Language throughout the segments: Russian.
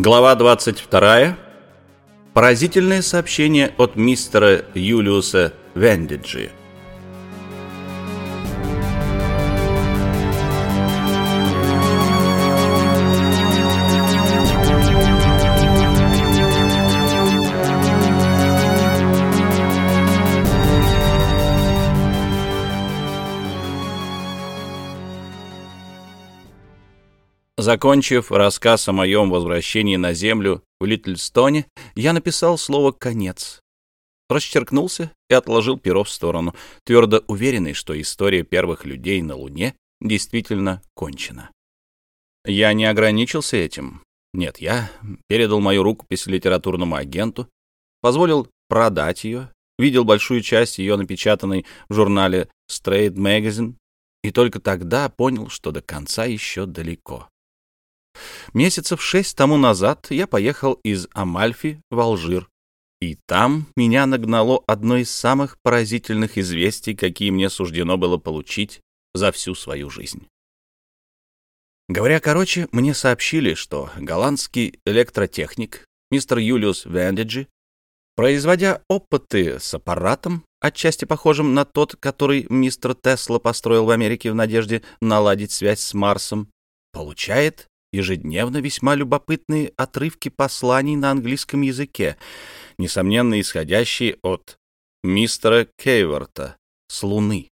Глава 22. Поразительное сообщение от мистера Юлиуса Вендиджи. Закончив рассказ о моем возвращении на Землю в Литлстоне, я написал слово «конец». Расчеркнулся и отложил перо в сторону, твердо уверенный, что история первых людей на Луне действительно кончена. Я не ограничился этим. Нет, я передал мою рукопись литературному агенту, позволил продать ее, видел большую часть ее напечатанной в журнале Straight Magazine, и только тогда понял, что до конца еще далеко. Месяцев шесть тому назад я поехал из Амальфи в Алжир, и там меня нагнало одно из самых поразительных известий, какие мне суждено было получить за всю свою жизнь. Говоря короче, мне сообщили, что голландский электротехник мистер Юлиус Вендиджи, производя опыты с аппаратом, отчасти похожим на тот, который мистер Тесла построил в Америке в надежде наладить связь с Марсом, получает ежедневно весьма любопытные отрывки посланий на английском языке, несомненно исходящие от мистера Кейворта с Луны.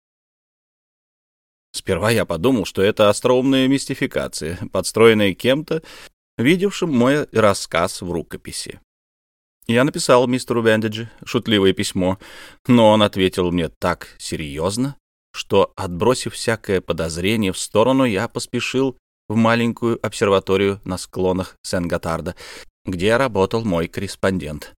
Сперва я подумал, что это остроумная мистификация, подстроенная кем-то, видевшим мой рассказ в рукописи. Я написал мистеру Бендиджи шутливое письмо, но он ответил мне так серьезно, что, отбросив всякое подозрение в сторону, я поспешил в маленькую обсерваторию на склонах Сен-Готарда, где работал мой корреспондент.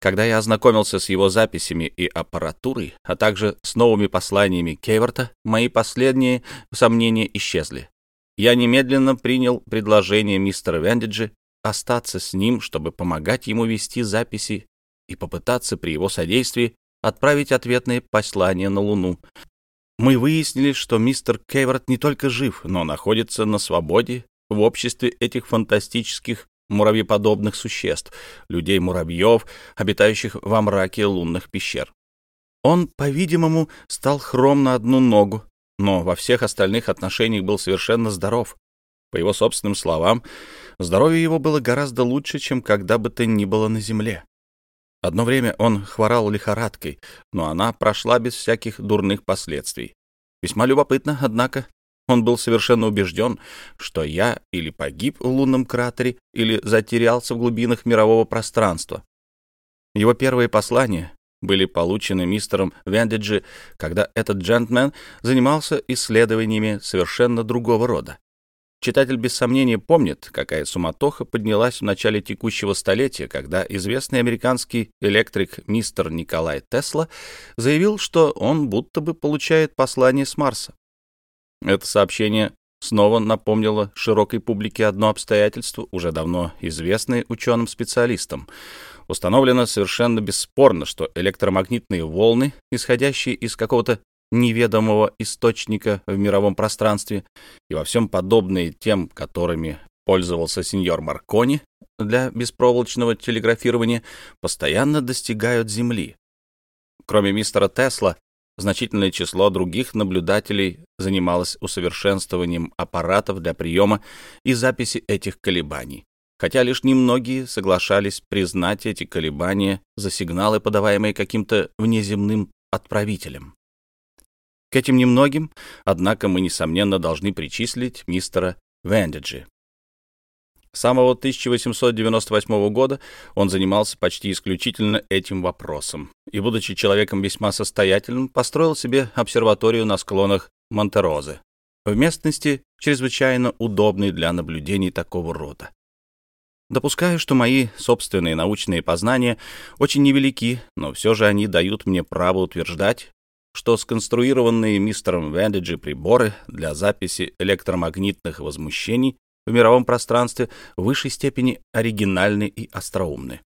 Когда я ознакомился с его записями и аппаратурой, а также с новыми посланиями Кейворта, мои последние сомнения исчезли. Я немедленно принял предложение мистера Вендиджи остаться с ним, чтобы помогать ему вести записи и попытаться при его содействии отправить ответные послания на Луну, мы выяснили, что мистер Кейворт не только жив, но находится на свободе в обществе этих фантастических муравьеподобных существ, людей-муравьев, обитающих во мраке лунных пещер. Он, по-видимому, стал хром на одну ногу, но во всех остальных отношениях был совершенно здоров. По его собственным словам, здоровье его было гораздо лучше, чем когда бы то ни было на Земле. Одно время он хворал лихорадкой, но она прошла без всяких дурных последствий. Весьма любопытно, однако, он был совершенно убежден, что я или погиб в лунном кратере, или затерялся в глубинах мирового пространства. Его первые послания были получены мистером Вендиджи, когда этот джентльмен занимался исследованиями совершенно другого рода. Читатель без сомнения помнит, какая суматоха поднялась в начале текущего столетия, когда известный американский электрик мистер Николай Тесла заявил, что он будто бы получает послание с Марса. Это сообщение снова напомнило широкой публике одно обстоятельство, уже давно известное ученым-специалистам. Установлено совершенно бесспорно, что электромагнитные волны, исходящие из какого-то неведомого источника в мировом пространстве и во всем подобные тем, которыми пользовался сеньор Маркони для беспроволочного телеграфирования, постоянно достигают Земли. Кроме мистера Тесла, значительное число других наблюдателей занималось усовершенствованием аппаратов для приема и записи этих колебаний, хотя лишь немногие соглашались признать эти колебания за сигналы, подаваемые каким-то внеземным отправителем. К этим немногим, однако, мы, несомненно, должны причислить мистера Вендиджи. С самого 1898 года он занимался почти исключительно этим вопросом и, будучи человеком весьма состоятельным, построил себе обсерваторию на склонах Монтерозы, в местности, чрезвычайно удобной для наблюдений такого рода. Допускаю, что мои собственные научные познания очень невелики, но все же они дают мне право утверждать, что сконструированные мистером Вендиджи приборы для записи электромагнитных возмущений в мировом пространстве в высшей степени оригинальны и остроумны.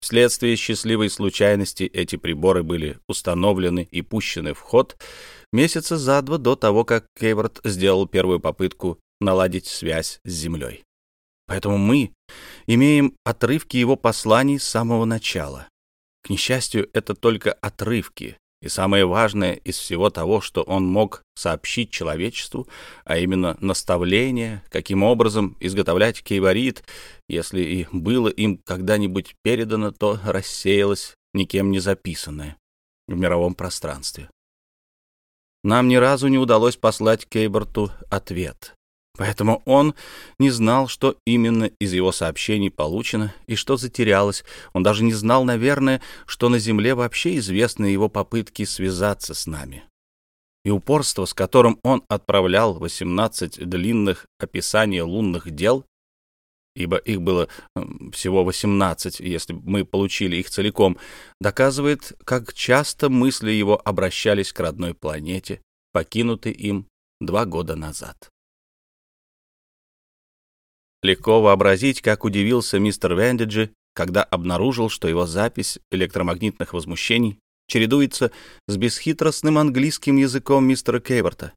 Вследствие счастливой случайности эти приборы были установлены и пущены в ход месяца за два до того, как Кейворт сделал первую попытку наладить связь с Землей. Поэтому мы, имеем отрывки его посланий с самого начала. К несчастью, это только отрывки, и самое важное из всего того, что он мог сообщить человечеству, а именно наставление, каким образом изготовлять кейварит, если и было им когда-нибудь передано, то рассеялось, никем не записанное в мировом пространстве. Нам ни разу не удалось послать Кейборту ответ. Поэтому он не знал, что именно из его сообщений получено и что затерялось. Он даже не знал, наверное, что на Земле вообще известны его попытки связаться с нами. И упорство, с которым он отправлял 18 длинных описаний лунных дел, ибо их было всего 18, если мы получили их целиком, доказывает, как часто мысли его обращались к родной планете, покинутой им два года назад. Легко вообразить, как удивился мистер Вендиджи, когда обнаружил, что его запись электромагнитных возмущений чередуется с бесхитростным английским языком мистера Кейворта.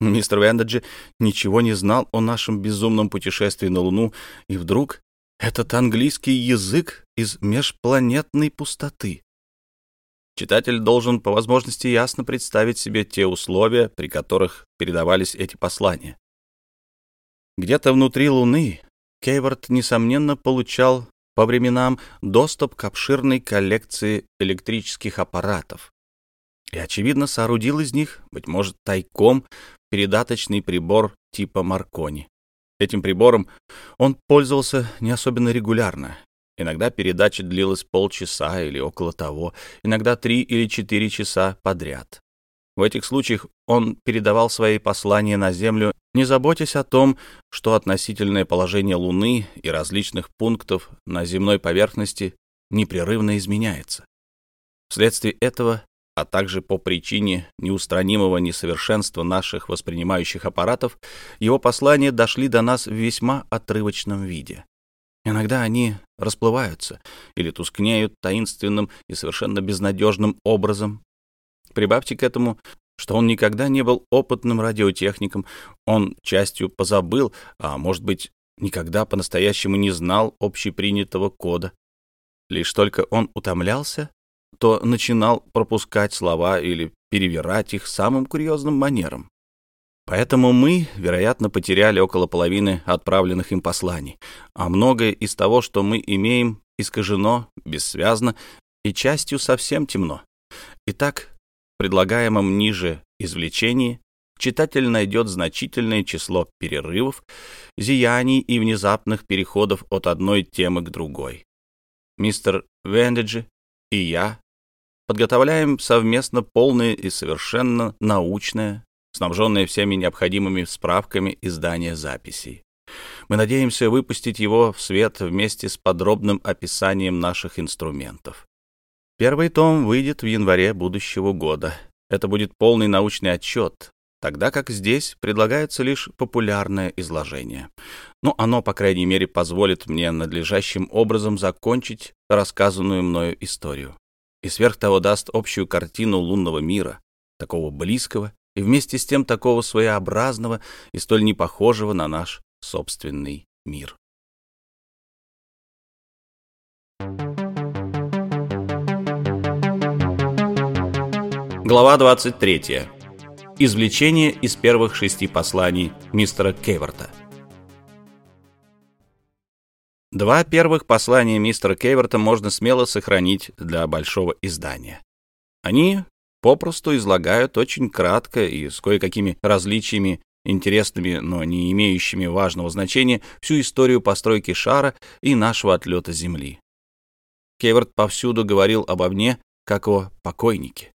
Мистер Вендеджи ничего не знал о нашем безумном путешествии на Луну, и вдруг этот английский язык из межпланетной пустоты. Читатель должен по возможности ясно представить себе те условия, при которых передавались эти послания. Где-то внутри Луны Кейвард, несомненно, получал по временам доступ к обширной коллекции электрических аппаратов и, очевидно, соорудил из них, быть может, тайком, передаточный прибор типа Маркони. Этим прибором он пользовался не особенно регулярно. Иногда передача длилась полчаса или около того, иногда три или четыре часа подряд. В этих случаях он передавал свои послания на Землю, не заботясь о том, что относительное положение Луны и различных пунктов на земной поверхности непрерывно изменяется. Вследствие этого, а также по причине неустранимого несовершенства наших воспринимающих аппаратов, его послания дошли до нас в весьма отрывочном виде. Иногда они расплываются или тускнеют таинственным и совершенно безнадежным образом, Прибавьте к этому, что он никогда не был опытным радиотехником, он частью позабыл, а может быть, никогда по-настоящему не знал общепринятого кода. Лишь только он утомлялся, то начинал пропускать слова или перевирать их самым курьезным манером. Поэтому мы, вероятно, потеряли около половины отправленных им посланий, а многое из того, что мы имеем, искажено, бессвязно и частью совсем темно. Итак, предлагаемом ниже извлечении читатель найдет значительное число перерывов, зияний и внезапных переходов от одной темы к другой. Мистер Вендеджи и я подготовляем совместно полное и совершенно научное, снабженное всеми необходимыми справками издание записей. Мы надеемся выпустить его в свет вместе с подробным описанием наших инструментов. Первый том выйдет в январе будущего года. Это будет полный научный отчет, тогда как здесь предлагается лишь популярное изложение. Но оно, по крайней мере, позволит мне надлежащим образом закончить рассказанную мною историю. И сверх того даст общую картину лунного мира, такого близкого и вместе с тем такого своеобразного и столь непохожего на наш собственный мир. Глава 23. Извлечение из первых шести посланий мистера Кейворта. Два первых послания мистера Кейворта можно смело сохранить для большого издания. Они попросту излагают очень кратко и с кое-какими различиями, интересными, но не имеющими важного значения, всю историю постройки шара и нашего отлета Земли. Кейворт повсюду говорил обо мне, как о покойнике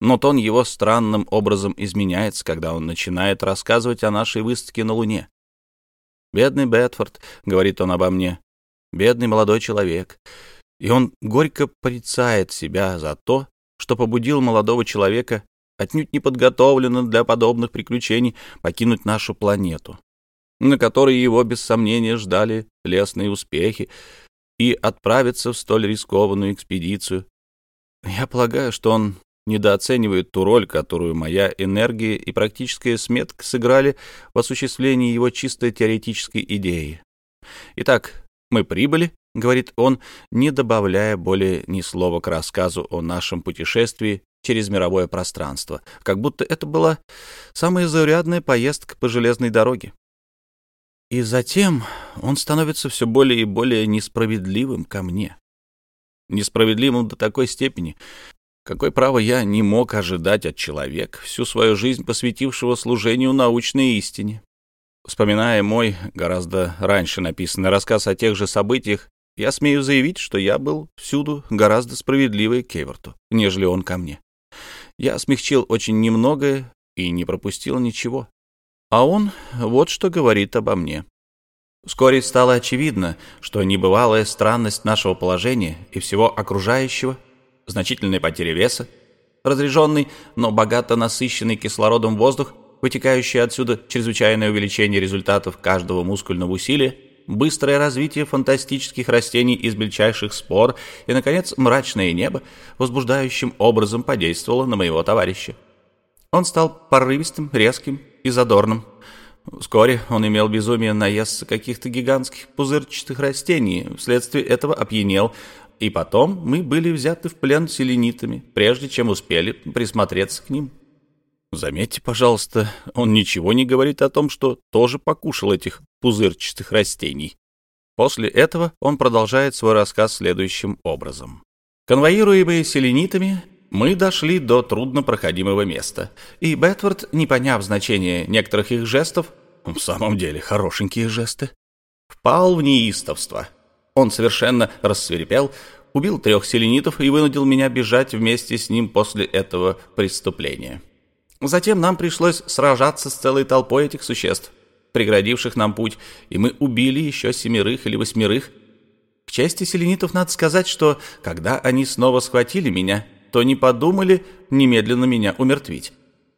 но тон его странным образом изменяется, когда он начинает рассказывать о нашей выставке на Луне. «Бедный Бетфорд», — говорит он обо мне, — «бедный молодой человек». И он горько порицает себя за то, что побудил молодого человека, отнюдь не подготовленно для подобных приключений, покинуть нашу планету, на которой его, без сомнения, ждали лесные успехи, и отправиться в столь рискованную экспедицию. Я полагаю, что он недооценивает ту роль, которую моя энергия и практическая сметка сыграли в осуществлении его чисто теоретической идеи. Итак, Мы прибыли, — говорит он, не добавляя более ни слова к рассказу о нашем путешествии через мировое пространство, как будто это была самая заурядная поездка по железной дороге. И затем он становится все более и более несправедливым ко мне. Несправедливым до такой степени, какой право я не мог ожидать от человека, всю свою жизнь посвятившего служению научной истине. Вспоминая мой гораздо раньше написанный рассказ о тех же событиях, я смею заявить, что я был всюду гораздо справедливее к Кеверту, нежели он ко мне. Я смягчил очень немногое и не пропустил ничего. А он вот что говорит обо мне. Вскоре стало очевидно, что небывалая странность нашего положения и всего окружающего, значительная потеря веса, разряженный, но богато насыщенный кислородом воздух, вытекающий отсюда чрезвычайное увеличение результатов каждого мускульного усилия, быстрое развитие фантастических растений из мельчайших спор и, наконец, мрачное небо возбуждающим образом подействовало на моего товарища. Он стал порывистым, резким и задорным. Вскоре он имел безумие наесться каких-то гигантских пузырчатых растений, вследствие этого опьянел, и потом мы были взяты в плен селенитами, прежде чем успели присмотреться к ним. Заметьте, пожалуйста, он ничего не говорит о том, что тоже покушал этих пузырчатых растений. После этого он продолжает свой рассказ следующим образом. Конвоируемые селенитами, мы дошли до труднопроходимого места, и Бетфорд, не поняв значения некоторых их жестов, в самом деле хорошенькие жесты, впал в неистовство. Он совершенно рассверепел, убил трех селенитов и вынудил меня бежать вместе с ним после этого преступления. Затем нам пришлось сражаться с целой толпой этих существ, преградивших нам путь, и мы убили еще семерых или восьмерых. К чести селенитов надо сказать, что когда они снова схватили меня, то не подумали немедленно меня умертвить.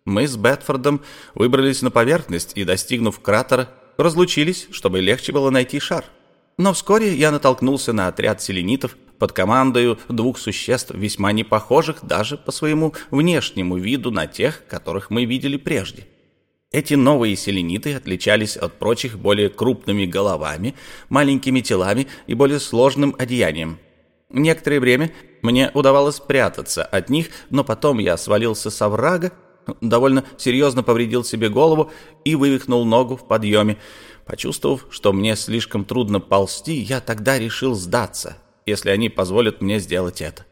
Мы с Бетфордом выбрались на поверхность и, достигнув кратера, разлучились, чтобы легче было найти шар. Но вскоре я натолкнулся на отряд селенитов под командою двух существ, весьма не похожих даже по своему внешнему виду на тех, которых мы видели прежде. Эти новые селениты отличались от прочих более крупными головами, маленькими телами и более сложным одеянием. Некоторое время мне удавалось прятаться от них, но потом я свалился с оврага, довольно серьезно повредил себе голову и вывихнул ногу в подъеме. Почувствовав, что мне слишком трудно ползти, я тогда решил сдаться, если они позволят мне сделать это.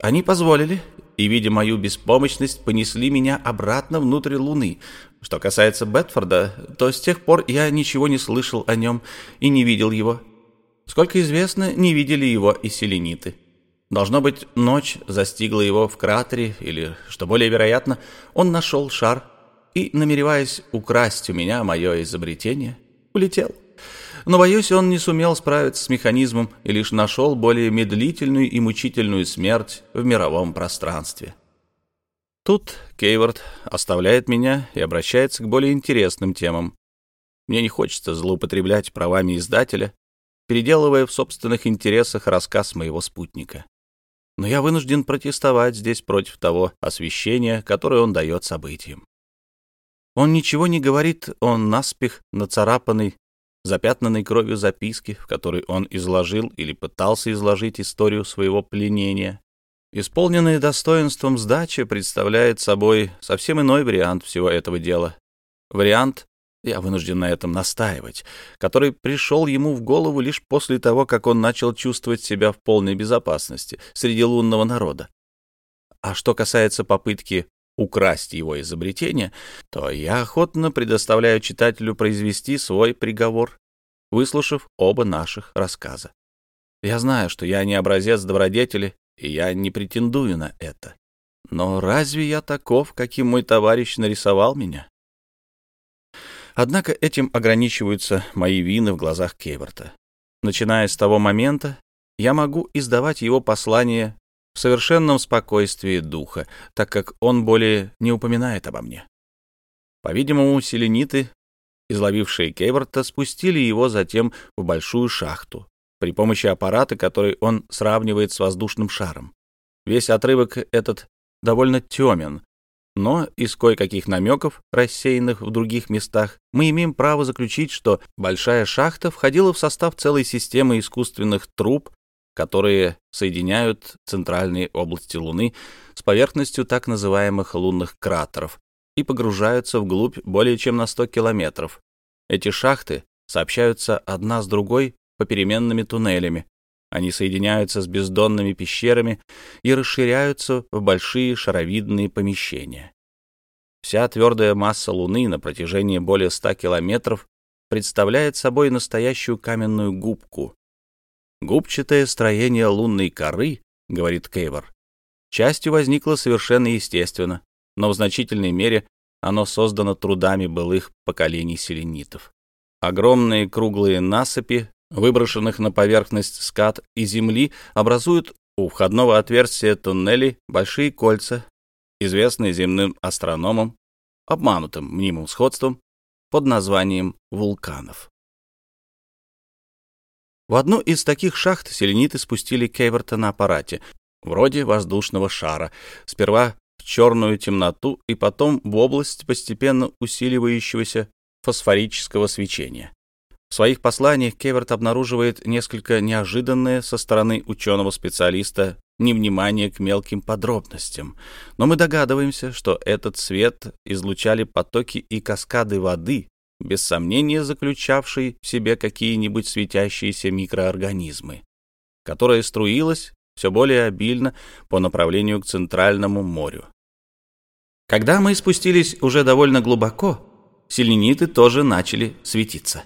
Они позволили, и, видя мою беспомощность, понесли меня обратно внутрь Луны. Что касается Бетфорда, то с тех пор я ничего не слышал о нем и не видел его. Сколько известно, не видели его и селениты. Должно быть, ночь застигла его в кратере, или, что более вероятно, он нашел шар и, намереваясь украсть у меня мое изобретение, улетел. Но, боюсь, он не сумел справиться с механизмом и лишь нашел более медлительную и мучительную смерть в мировом пространстве. Тут Кейвард оставляет меня и обращается к более интересным темам. Мне не хочется злоупотреблять правами издателя, переделывая в собственных интересах рассказ моего спутника. Но я вынужден протестовать здесь против того освещения, которое он дает событиям. Он ничего не говорит о наспех нацарапанной, запятнанной кровью записке, в которой он изложил или пытался изложить историю своего пленения. Исполненная достоинством сдача представляет собой совсем иной вариант всего этого дела. Вариант, я вынужден на этом настаивать, который пришел ему в голову лишь после того, как он начал чувствовать себя в полной безопасности среди лунного народа. А что касается попытки украсть его изобретение, то я охотно предоставляю читателю произвести свой приговор, выслушав оба наших рассказа. Я знаю, что я не образец добродетели и я не претендую на это. Но разве я таков, каким мой товарищ нарисовал меня? Однако этим ограничиваются мои вины в глазах Кейворта. Начиная с того момента, я могу издавать его послание в совершенном спокойствии духа, так как он более не упоминает обо мне. По-видимому, селениты, изловившие Кейворта, спустили его затем в большую шахту, при помощи аппарата, который он сравнивает с воздушным шаром. Весь отрывок этот довольно темен, но из кое-каких намеков, рассеянных в других местах, мы имеем право заключить, что большая шахта входила в состав целой системы искусственных труб, которые соединяют центральные области Луны с поверхностью так называемых лунных кратеров и погружаются вглубь более чем на 100 километров. Эти шахты сообщаются одна с другой попеременными туннелями. Они соединяются с бездонными пещерами и расширяются в большие шаровидные помещения. Вся твердая масса Луны на протяжении более 100 километров представляет собой настоящую каменную губку. Губчатое строение лунной коры, говорит Кейвор, частью возникло совершенно естественно, но в значительной мере оно создано трудами былых поколений селенитов. Огромные круглые насыпи, выброшенных на поверхность скат и земли, образуют у входного отверстия туннелей большие кольца, известные земным астрономам, обманутым мнимым сходством, под названием вулканов. В одну из таких шахт селениты спустили Кейверта на аппарате, вроде воздушного шара, сперва в черную темноту и потом в область постепенно усиливающегося фосфорического свечения. В своих посланиях Кеверт обнаруживает несколько неожиданное со стороны ученого-специалиста невнимание к мелким подробностям, но мы догадываемся, что этот свет излучали потоки и каскады воды, без сомнения заключавшие в себе какие-нибудь светящиеся микроорганизмы, которая струилась все более обильно по направлению к Центральному морю. Когда мы спустились уже довольно глубоко, селениты тоже начали светиться,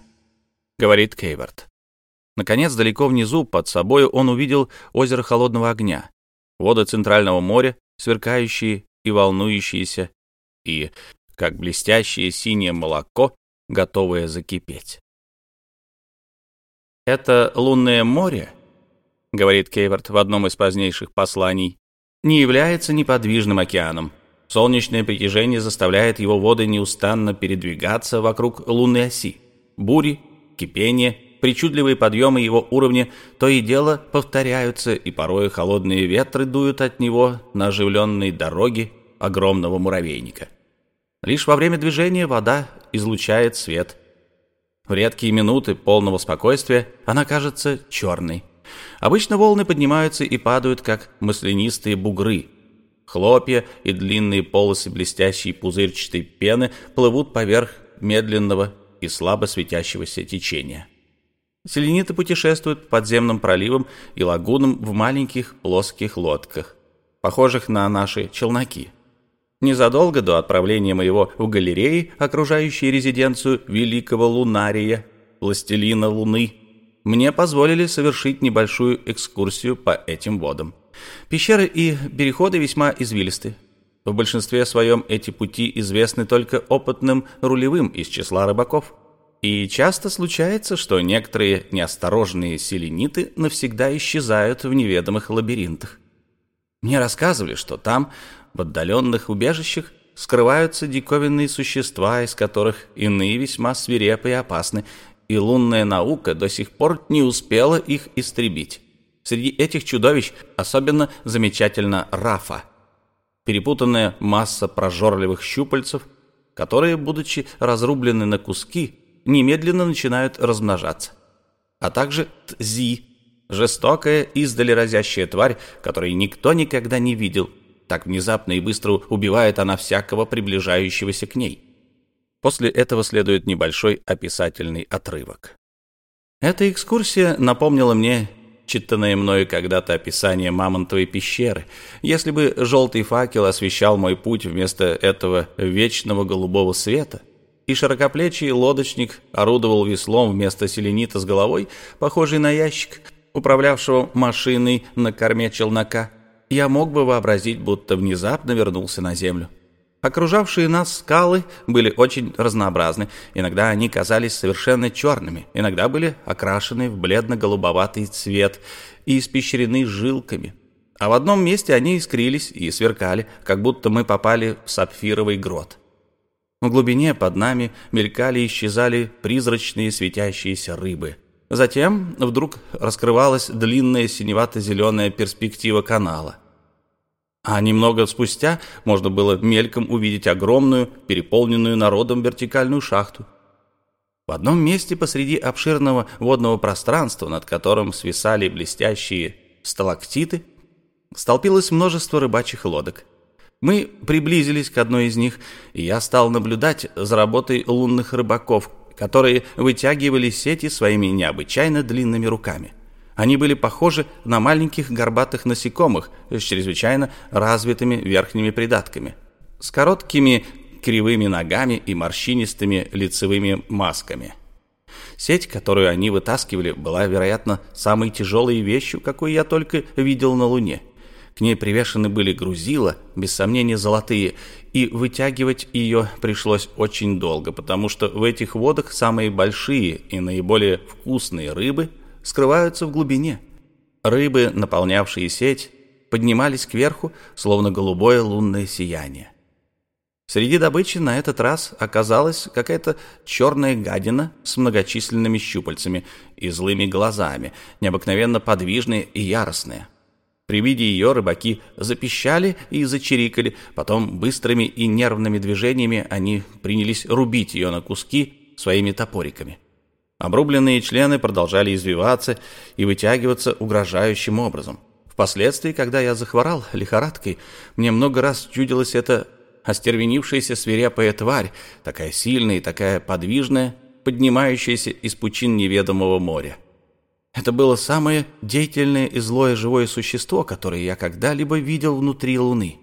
говорит Кейвард. Наконец, далеко внизу, под собой, он увидел озеро холодного огня, воды Центрального моря, сверкающие и волнующиеся, и, как блестящее синее молоко, готовое закипеть. Это лунное море, говорит Кейвард в одном из позднейших посланий, не является неподвижным океаном. Солнечное притяжение заставляет его воды неустанно передвигаться вокруг лунной оси. Бури, кипение, причудливые подъемы его уровня то и дело повторяются, и порой холодные ветры дуют от него на оживленной дороге огромного муравейника. Лишь во время движения вода излучает свет. В редкие минуты полного спокойствия она кажется черной. Обычно волны поднимаются и падают, как маслянистые бугры. Хлопья и длинные полосы блестящей пузырчатой пены плывут поверх медленного и слабо светящегося течения. Селениты путешествуют по подземным проливам и лагунам в маленьких плоских лодках, похожих на наши челноки. Незадолго до отправления моего в галереи, окружающей резиденцию великого лунария, властелина Луны, мне позволили совершить небольшую экскурсию по этим водам. Пещеры и переходы весьма извилисты. В большинстве своем эти пути известны только опытным рулевым из числа рыбаков. И часто случается, что некоторые неосторожные селениты навсегда исчезают в неведомых лабиринтах. Мне рассказывали, что там, в отдаленных убежищах, скрываются диковинные существа, из которых иные весьма свирепы и опасны, и лунная наука до сих пор не успела их истребить. Среди этих чудовищ особенно замечательна Рафа, перепутанная масса прожорливых щупальцев, которые, будучи разрублены на куски, немедленно начинают размножаться. А также Тзи, жестокая, издали разящая тварь, которой никто никогда не видел. Так внезапно и быстро убивает она всякого приближающегося к ней. После этого следует небольшой описательный отрывок. Эта экскурсия напомнила мне читанное мною когда-то описание Мамонтовой пещеры. Если бы желтый факел освещал мой путь вместо этого вечного голубого света, и широкоплечий лодочник орудовал веслом вместо селенита с головой, похожий на ящик, управлявшего машиной на корме челнока, я мог бы вообразить, будто внезапно вернулся на землю. Окружавшие нас скалы были очень разнообразны. Иногда они казались совершенно черными, иногда были окрашены в бледно-голубоватый цвет и испещрены жилками. А в одном месте они искрились и сверкали, как будто мы попали в сапфировый грот. В глубине под нами мелькали и исчезали призрачные светящиеся рыбы. Затем вдруг раскрывалась длинная синевато-зеленая перспектива канала – А немного спустя можно было мельком увидеть огромную, переполненную народом вертикальную шахту. В одном месте посреди обширного водного пространства, над которым свисали блестящие сталактиты, столпилось множество рыбачьих лодок. Мы приблизились к одной из них, и я стал наблюдать за работой лунных рыбаков, которые вытягивали сети своими необычайно длинными руками. Они были похожи на маленьких горбатых насекомых с чрезвычайно развитыми верхними придатками, с короткими кривыми ногами и морщинистыми лицевыми масками. Сеть, которую они вытаскивали, была, вероятно, самой тяжелой вещью, какую я только видел на Луне. К ней привешены были грузила, без сомнения золотые, и вытягивать ее пришлось очень долго, потому что в этих водах самые большие и наиболее вкусные рыбы – скрываются в глубине. Рыбы, наполнявшие сеть, поднимались кверху, словно голубое лунное сияние. Среди добычи на этот раз оказалась какая-то черная гадина с многочисленными щупальцами и злыми глазами, необыкновенно подвижная и яростная. При виде ее рыбаки запищали и зачирикали, потом быстрыми и нервными движениями они принялись рубить ее на куски своими топориками. Обрубленные члены продолжали извиваться и вытягиваться угрожающим образом. Впоследствии, когда я захворал лихорадкой, мне много раз чудилась эта остервенившаяся свирепая тварь, такая сильная и такая подвижная, поднимающаяся из пучин неведомого моря. Это было самое деятельное и злое живое существо, которое я когда-либо видел внутри Луны.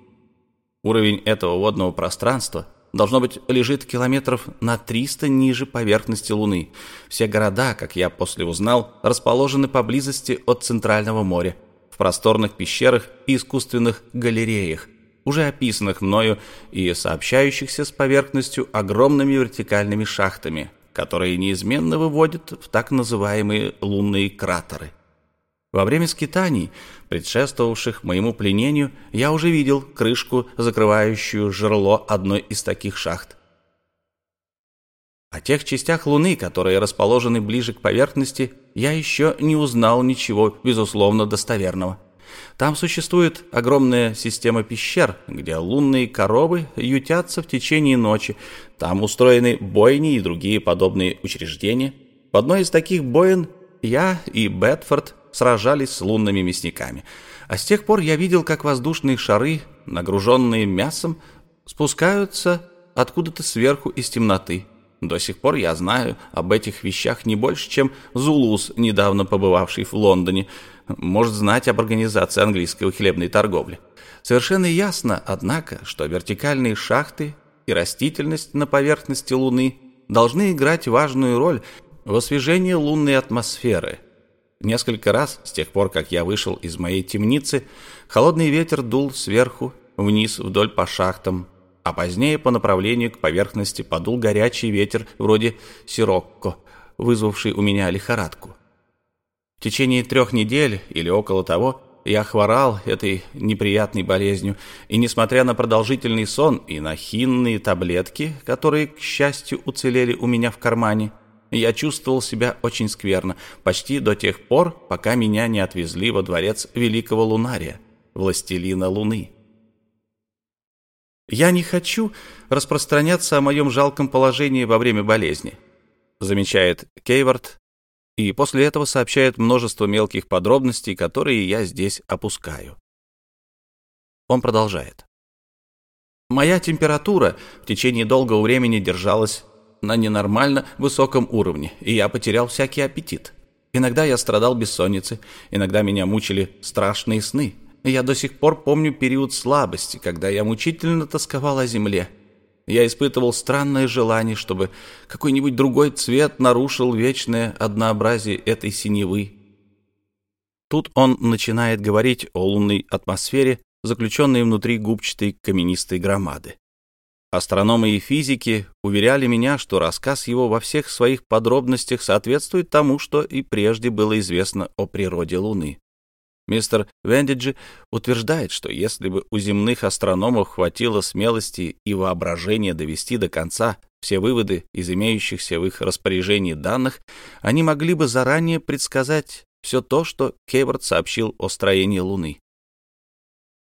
Уровень этого водного пространства должно быть, лежит километров на 300 ниже поверхности Луны. Все города, как я после узнал, расположены поблизости от Центрального моря, в просторных пещерах и искусственных галереях, уже описанных мною и сообщающихся с поверхностью огромными вертикальными шахтами, которые неизменно выводят в так называемые лунные кратеры. Во время скитаний, предшествовавших моему пленению, я уже видел крышку, закрывающую жерло одной из таких шахт. О тех частях Луны, которые расположены ближе к поверхности, я еще не узнал ничего, безусловно, достоверного. Там существует огромная система пещер, где лунные коровы ютятся в течение ночи. Там устроены бойни и другие подобные учреждения. В одной из таких боин я и Бетфорд сражались с лунными мясниками. А с тех пор я видел, как воздушные шары, нагруженные мясом, спускаются откуда-то сверху из темноты. До сих пор я знаю об этих вещах не больше, чем Зулус, недавно побывавший в Лондоне, может знать об организации английской хлебной торговли. Совершенно ясно, однако, что вертикальные шахты и растительность на поверхности Луны должны играть важную роль в освежении лунной атмосферы – Несколько раз, с тех пор, как я вышел из моей темницы, холодный ветер дул сверху вниз вдоль по шахтам, а позднее по направлению к поверхности подул горячий ветер вроде сирокко, вызвавший у меня лихорадку. В течение трех недель или около того я хворал этой неприятной болезнью, и, несмотря на продолжительный сон и на хинные таблетки, которые, к счастью, уцелели у меня в кармане, я чувствовал себя очень скверно, почти до тех пор, пока меня не отвезли во дворец великого Лунария, властелина Луны. «Я не хочу распространяться о моем жалком положении во время болезни», замечает Кейвард, и после этого сообщает множество мелких подробностей, которые я здесь опускаю. Он продолжает. Моя температура в течение долгого времени держалась на ненормально высоком уровне, и я потерял всякий аппетит. Иногда я страдал бессонницей, иногда меня мучили страшные сны. Я до сих пор помню период слабости, когда я мучительно тосковал о земле. Я испытывал странное желание, чтобы какой-нибудь другой цвет нарушил вечное однообразие этой синевы. Тут он начинает говорить о лунной атмосфере, заключенной внутри губчатой каменистой громады. Астрономы и физики уверяли меня, что рассказ его во всех своих подробностях соответствует тому, что и прежде было известно о природе Луны. Мистер Вендиджи утверждает, что если бы у земных астрономов хватило смелости и воображения довести до конца все выводы из имеющихся в их распоряжении данных, они могли бы заранее предсказать все то, что Кейворд сообщил о строении Луны.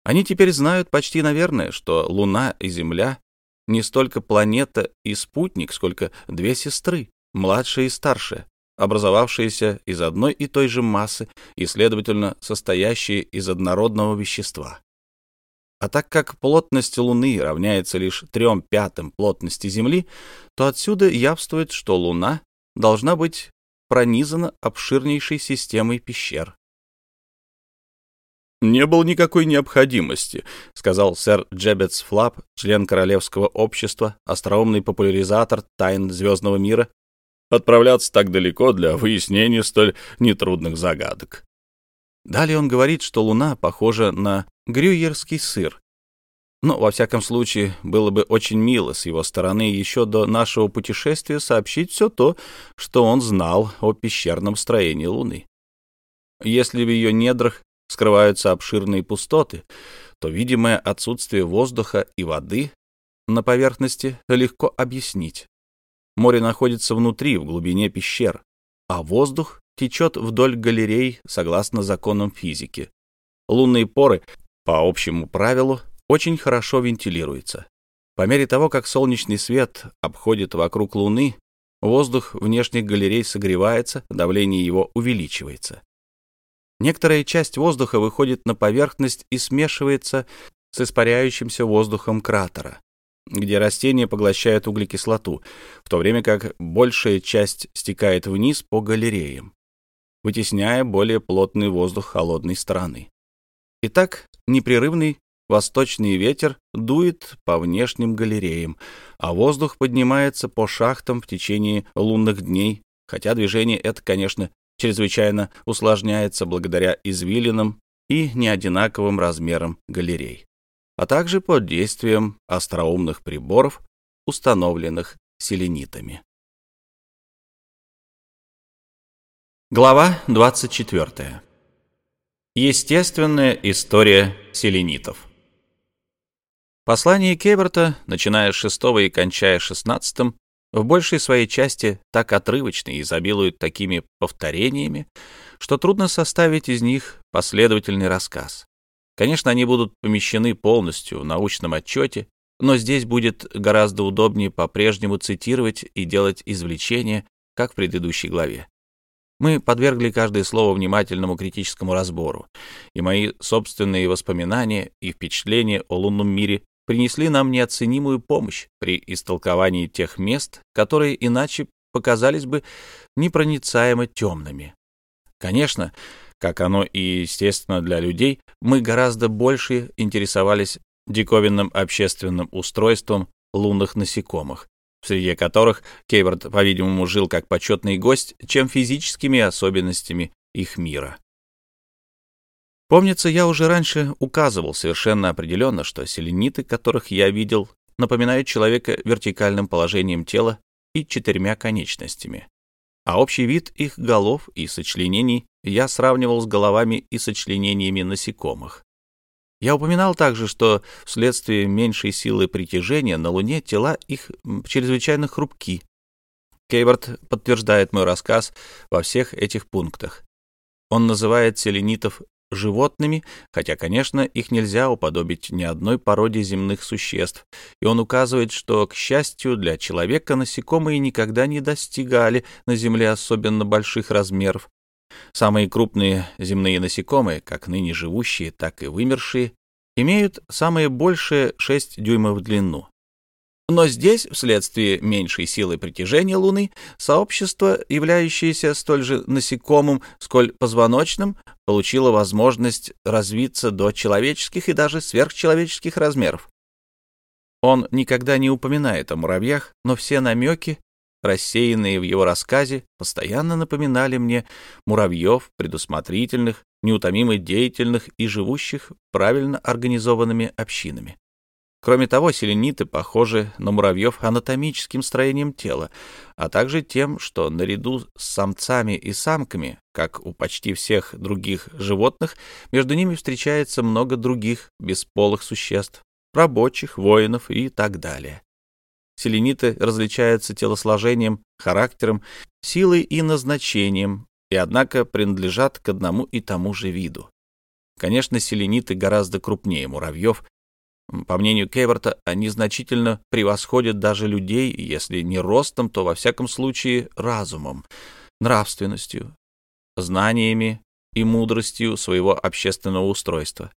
Они теперь знают почти наверное, что Луна и Земля не столько планета и спутник, сколько две сестры, младшая и старшая, образовавшиеся из одной и той же массы и, следовательно, состоящие из однородного вещества. А так как плотность Луны равняется лишь трем пятым плотности Земли, то отсюда явствует, что Луна должна быть пронизана обширнейшей системой пещер. «Не было никакой необходимости», — сказал сэр Джебетс Флап, член Королевского общества, остроумный популяризатор тайн звездного мира, отправляться так далеко для выяснения столь нетрудных загадок. Далее он говорит, что Луна похожа на грюйерский сыр. Но, во всяком случае, было бы очень мило с его стороны еще до нашего путешествия сообщить все то, что он знал о пещерном строении Луны. Если в ее недрах скрываются обширные пустоты, то видимое отсутствие воздуха и воды на поверхности легко объяснить. Море находится внутри, в глубине пещер, а воздух течет вдоль галерей согласно законам физики. Лунные поры, по общему правилу, очень хорошо вентилируются. По мере того, как солнечный свет обходит вокруг Луны, воздух внешних галерей согревается, давление его увеличивается. Некоторая часть воздуха выходит на поверхность и смешивается с испаряющимся воздухом кратера где растения поглощают углекислоту, в то время как большая часть стекает вниз по галереям, вытесняя более плотный воздух холодной стороны. Итак, непрерывный восточный ветер дует по внешним галереям, а воздух поднимается по шахтам в течение лунных дней, хотя движение это, конечно, чрезвычайно усложняется благодаря извилинам и неодинаковым размерам галерей а также под действием остроумных приборов, установленных селенитами. Глава 24. Естественная история селенитов. Послание Кеберта, начиная с шестого и кончая шестнадцатым, в большей своей части так отрывочны и изобилуют такими повторениями, что трудно составить из них последовательный рассказ. Конечно, они будут помещены полностью в научном отчете, но здесь будет гораздо удобнее по-прежнему цитировать и делать извлечения, как в предыдущей главе. Мы подвергли каждое слово внимательному критическому разбору, и мои собственные воспоминания и впечатления о лунном мире принесли нам неоценимую помощь при истолковании тех мест, которые иначе показались бы непроницаемо темными. Конечно, как оно и естественно для людей, мы гораздо больше интересовались диковинным общественным устройством лунных насекомых, среди которых Кейворд, по-видимому, жил как почетный гость, чем физическими особенностями их мира. Помнится, я уже раньше указывал совершенно определенно, что селениты, которых я видел, напоминают человека вертикальным положением тела и четырьмя конечностями а общий вид их голов и сочленений я сравнивал с головами и сочленениями насекомых. Я упоминал также, что вследствие меньшей силы притяжения на Луне тела их чрезвычайно хрупки. Кейворт подтверждает мой рассказ во всех этих пунктах. Он называет селенитов животными, хотя, конечно, их нельзя уподобить ни одной породе земных существ, и он указывает, что, к счастью для человека, насекомые никогда не достигали на Земле особенно больших размеров. Самые крупные земные насекомые, как ныне живущие, так и вымершие, имеют самое большее 6 дюймов в длину, но здесь, вследствие меньшей силы притяжения Луны, сообщество, являющееся столь же насекомым, сколь позвоночным, получило возможность развиться до человеческих и даже сверхчеловеческих размеров. Он никогда не упоминает о муравьях, но все намеки, рассеянные в его рассказе, постоянно напоминали мне муравьев, предусмотрительных, неутомимо деятельных и живущих правильно организованными общинами. Кроме того, селениты похожи на муравьев анатомическим строением тела, а также тем, что наряду с самцами и самками, как у почти всех других животных, между ними встречается много других бесполых существ, рабочих, воинов и так далее. Селениты различаются телосложением, характером, силой и назначением, и однако принадлежат к одному и тому же виду. Конечно, селениты гораздо крупнее муравьев. По мнению Кейворта, они значительно превосходят даже людей, если не ростом, то во всяком случае разумом, нравственностью, знаниями и мудростью своего общественного устройства.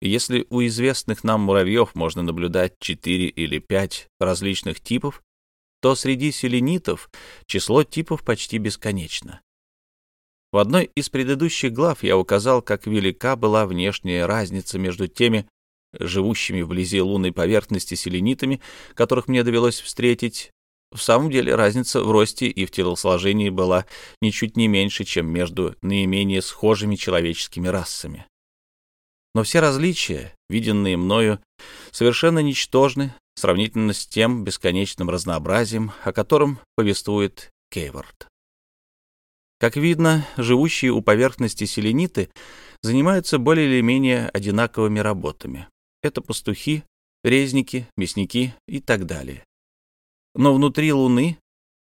если у известных нам муравьев можно наблюдать четыре или пять различных типов, то среди селенитов число типов почти бесконечно. В одной из предыдущих глав я указал, как велика была внешняя разница между теми, живущими вблизи лунной поверхности селенитами, которых мне довелось встретить. В самом деле разница в росте и в телосложении была ничуть не меньше, чем между наименее схожими человеческими расами. Но все различия, виденные мною, совершенно ничтожны сравнительно с тем бесконечным разнообразием, о котором повествует Кейворд. Как видно, живущие у поверхности селениты занимаются более или менее одинаковыми работами. Это пастухи, резники, мясники и так далее. Но внутри Луны,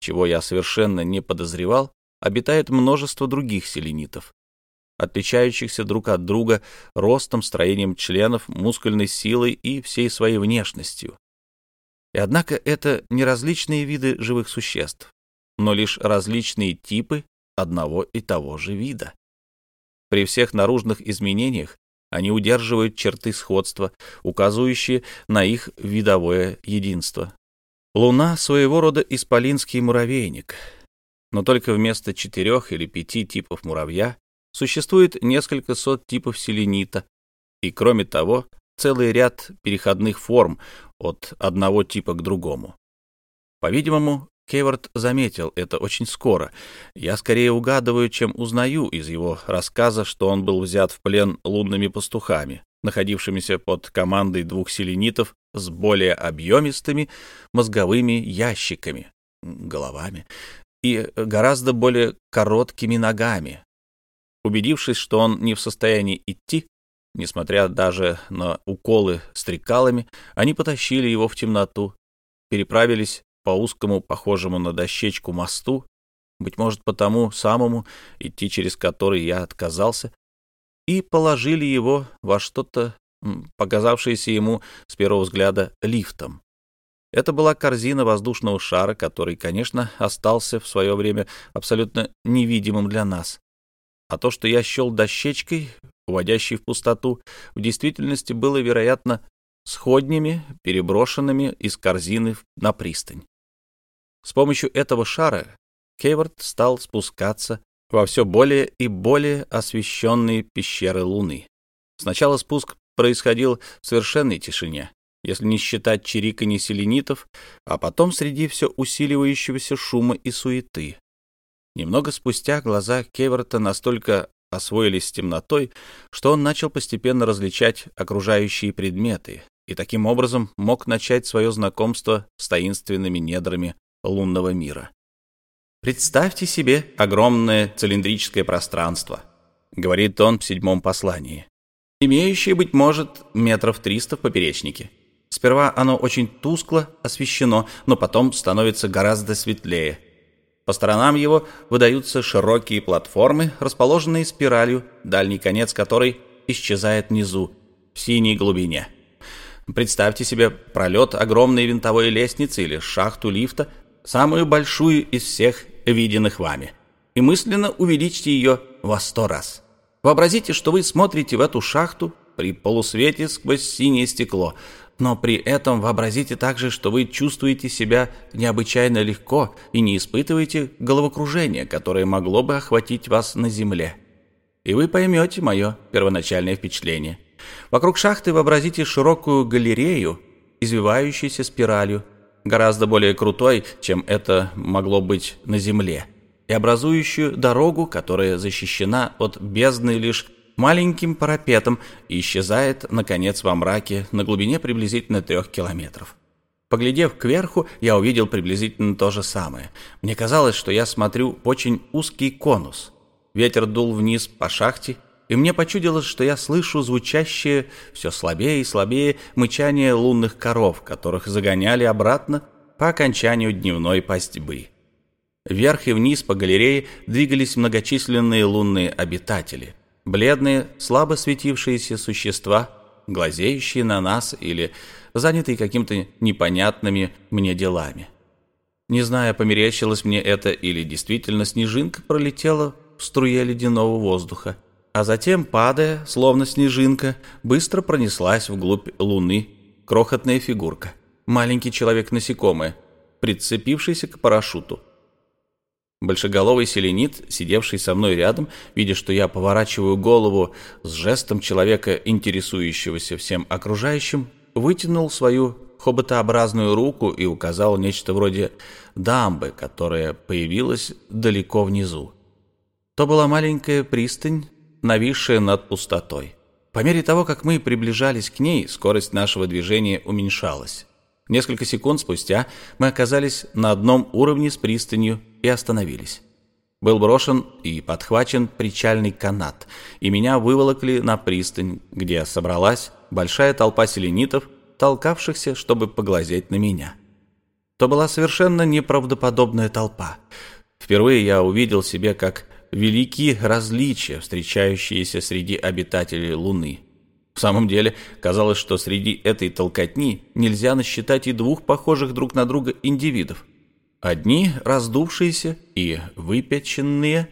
чего я совершенно не подозревал, обитает множество других селенитов, отличающихся друг от друга ростом, строением членов, мускульной силой и всей своей внешностью. И однако это не различные виды живых существ, но лишь различные типы одного и того же вида. При всех наружных изменениях они удерживают черты сходства, указывающие на их видовое единство. Луна — своего рода исполинский муравейник, но только вместо четырех или пяти типов муравья существует несколько сот типов селенита, и, кроме того, целый ряд переходных форм от одного типа к другому. По-видимому, Кейворд заметил это очень скоро. Я скорее угадываю, чем узнаю из его рассказа, что он был взят в плен лунными пастухами, находившимися под командой двух селенитов с более объемистыми мозговыми ящиками, головами, и гораздо более короткими ногами. Убедившись, что он не в состоянии идти, несмотря даже на уколы стрекалами, они потащили его в темноту, переправились по узкому, похожему на дощечку мосту, быть может, по тому самому, идти через который я отказался, и положили его во что-то, показавшееся ему с первого взгляда лифтом. Это была корзина воздушного шара, который, конечно, остался в свое время абсолютно невидимым для нас. А то, что я счел дощечкой, уводящей в пустоту, в действительности было, вероятно, сходнями, переброшенными из корзины на пристань. С помощью этого шара Кейворд стал спускаться во все более и более освещенные пещеры Луны. Сначала спуск происходил в совершенной тишине, если не считать чириканье селенитов, а потом среди все усиливающегося шума и суеты. Немного спустя глаза Кеверта настолько освоились с темнотой, что он начал постепенно различать окружающие предметы и таким образом мог начать свое знакомство с таинственными недрами лунного мира. Представьте себе огромное цилиндрическое пространство, говорит он в седьмом послании, имеющее, быть может, метров триста в поперечнике. Сперва оно очень тускло освещено, но потом становится гораздо светлее. По сторонам его выдаются широкие платформы, расположенные спиралью, дальний конец которой исчезает внизу, в синей глубине. Представьте себе пролет огромной винтовой лестницы или шахту лифта, самую большую из всех виденных вами, и мысленно увеличьте ее во сто раз. Вообразите, что вы смотрите в эту шахту при полусвете сквозь синее стекло, но при этом вообразите также, что вы чувствуете себя необычайно легко и не испытываете головокружения, которое могло бы охватить вас на земле. И вы поймете мое первоначальное впечатление. Вокруг шахты вообразите широкую галерею, извивающуюся спиралью, гораздо более крутой, чем это могло быть на Земле, и образующую дорогу, которая защищена от бездны лишь маленьким парапетом и исчезает, наконец, во мраке на глубине приблизительно трех километров. Поглядев кверху, я увидел приблизительно то же самое. Мне казалось, что я смотрю очень узкий конус. Ветер дул вниз по шахте, и мне почудилось, что я слышу звучащее все слабее и слабее мычание лунных коров, которых загоняли обратно по окончанию дневной пастьбы. Вверх и вниз по галерее двигались многочисленные лунные обитатели, Бледные, слабо светившиеся существа, глазеющие на нас или занятые какими-то непонятными мне делами. Не знаю, померещилось мне это или действительно снежинка пролетела в струе ледяного воздуха, а затем, падая, словно снежинка, быстро пронеслась вглубь луны крохотная фигурка, маленький человек-насекомое, прицепившийся к парашюту. Большеголовый селенит, сидевший со мной рядом, видя, что я поворачиваю голову с жестом человека, интересующегося всем окружающим, вытянул свою хоботообразную руку и указал нечто вроде дамбы, которая появилась далеко внизу. То была маленькая пристань, нависшая над пустотой. По мере того, как мы приближались к ней, скорость нашего движения уменьшалась. Несколько секунд спустя мы оказались на одном уровне с пристанью и остановились. Был брошен и подхвачен причальный канат, и меня выволокли на пристань, где собралась большая толпа селенитов, толкавшихся, чтобы поглазеть на меня. То была совершенно неправдоподобная толпа. Впервые я увидел себе, как велики различия, встречающиеся среди обитателей Луны – в самом деле, казалось, что среди этой толкотни нельзя насчитать и двух похожих друг на друга индивидов. Одни раздувшиеся и выпеченные,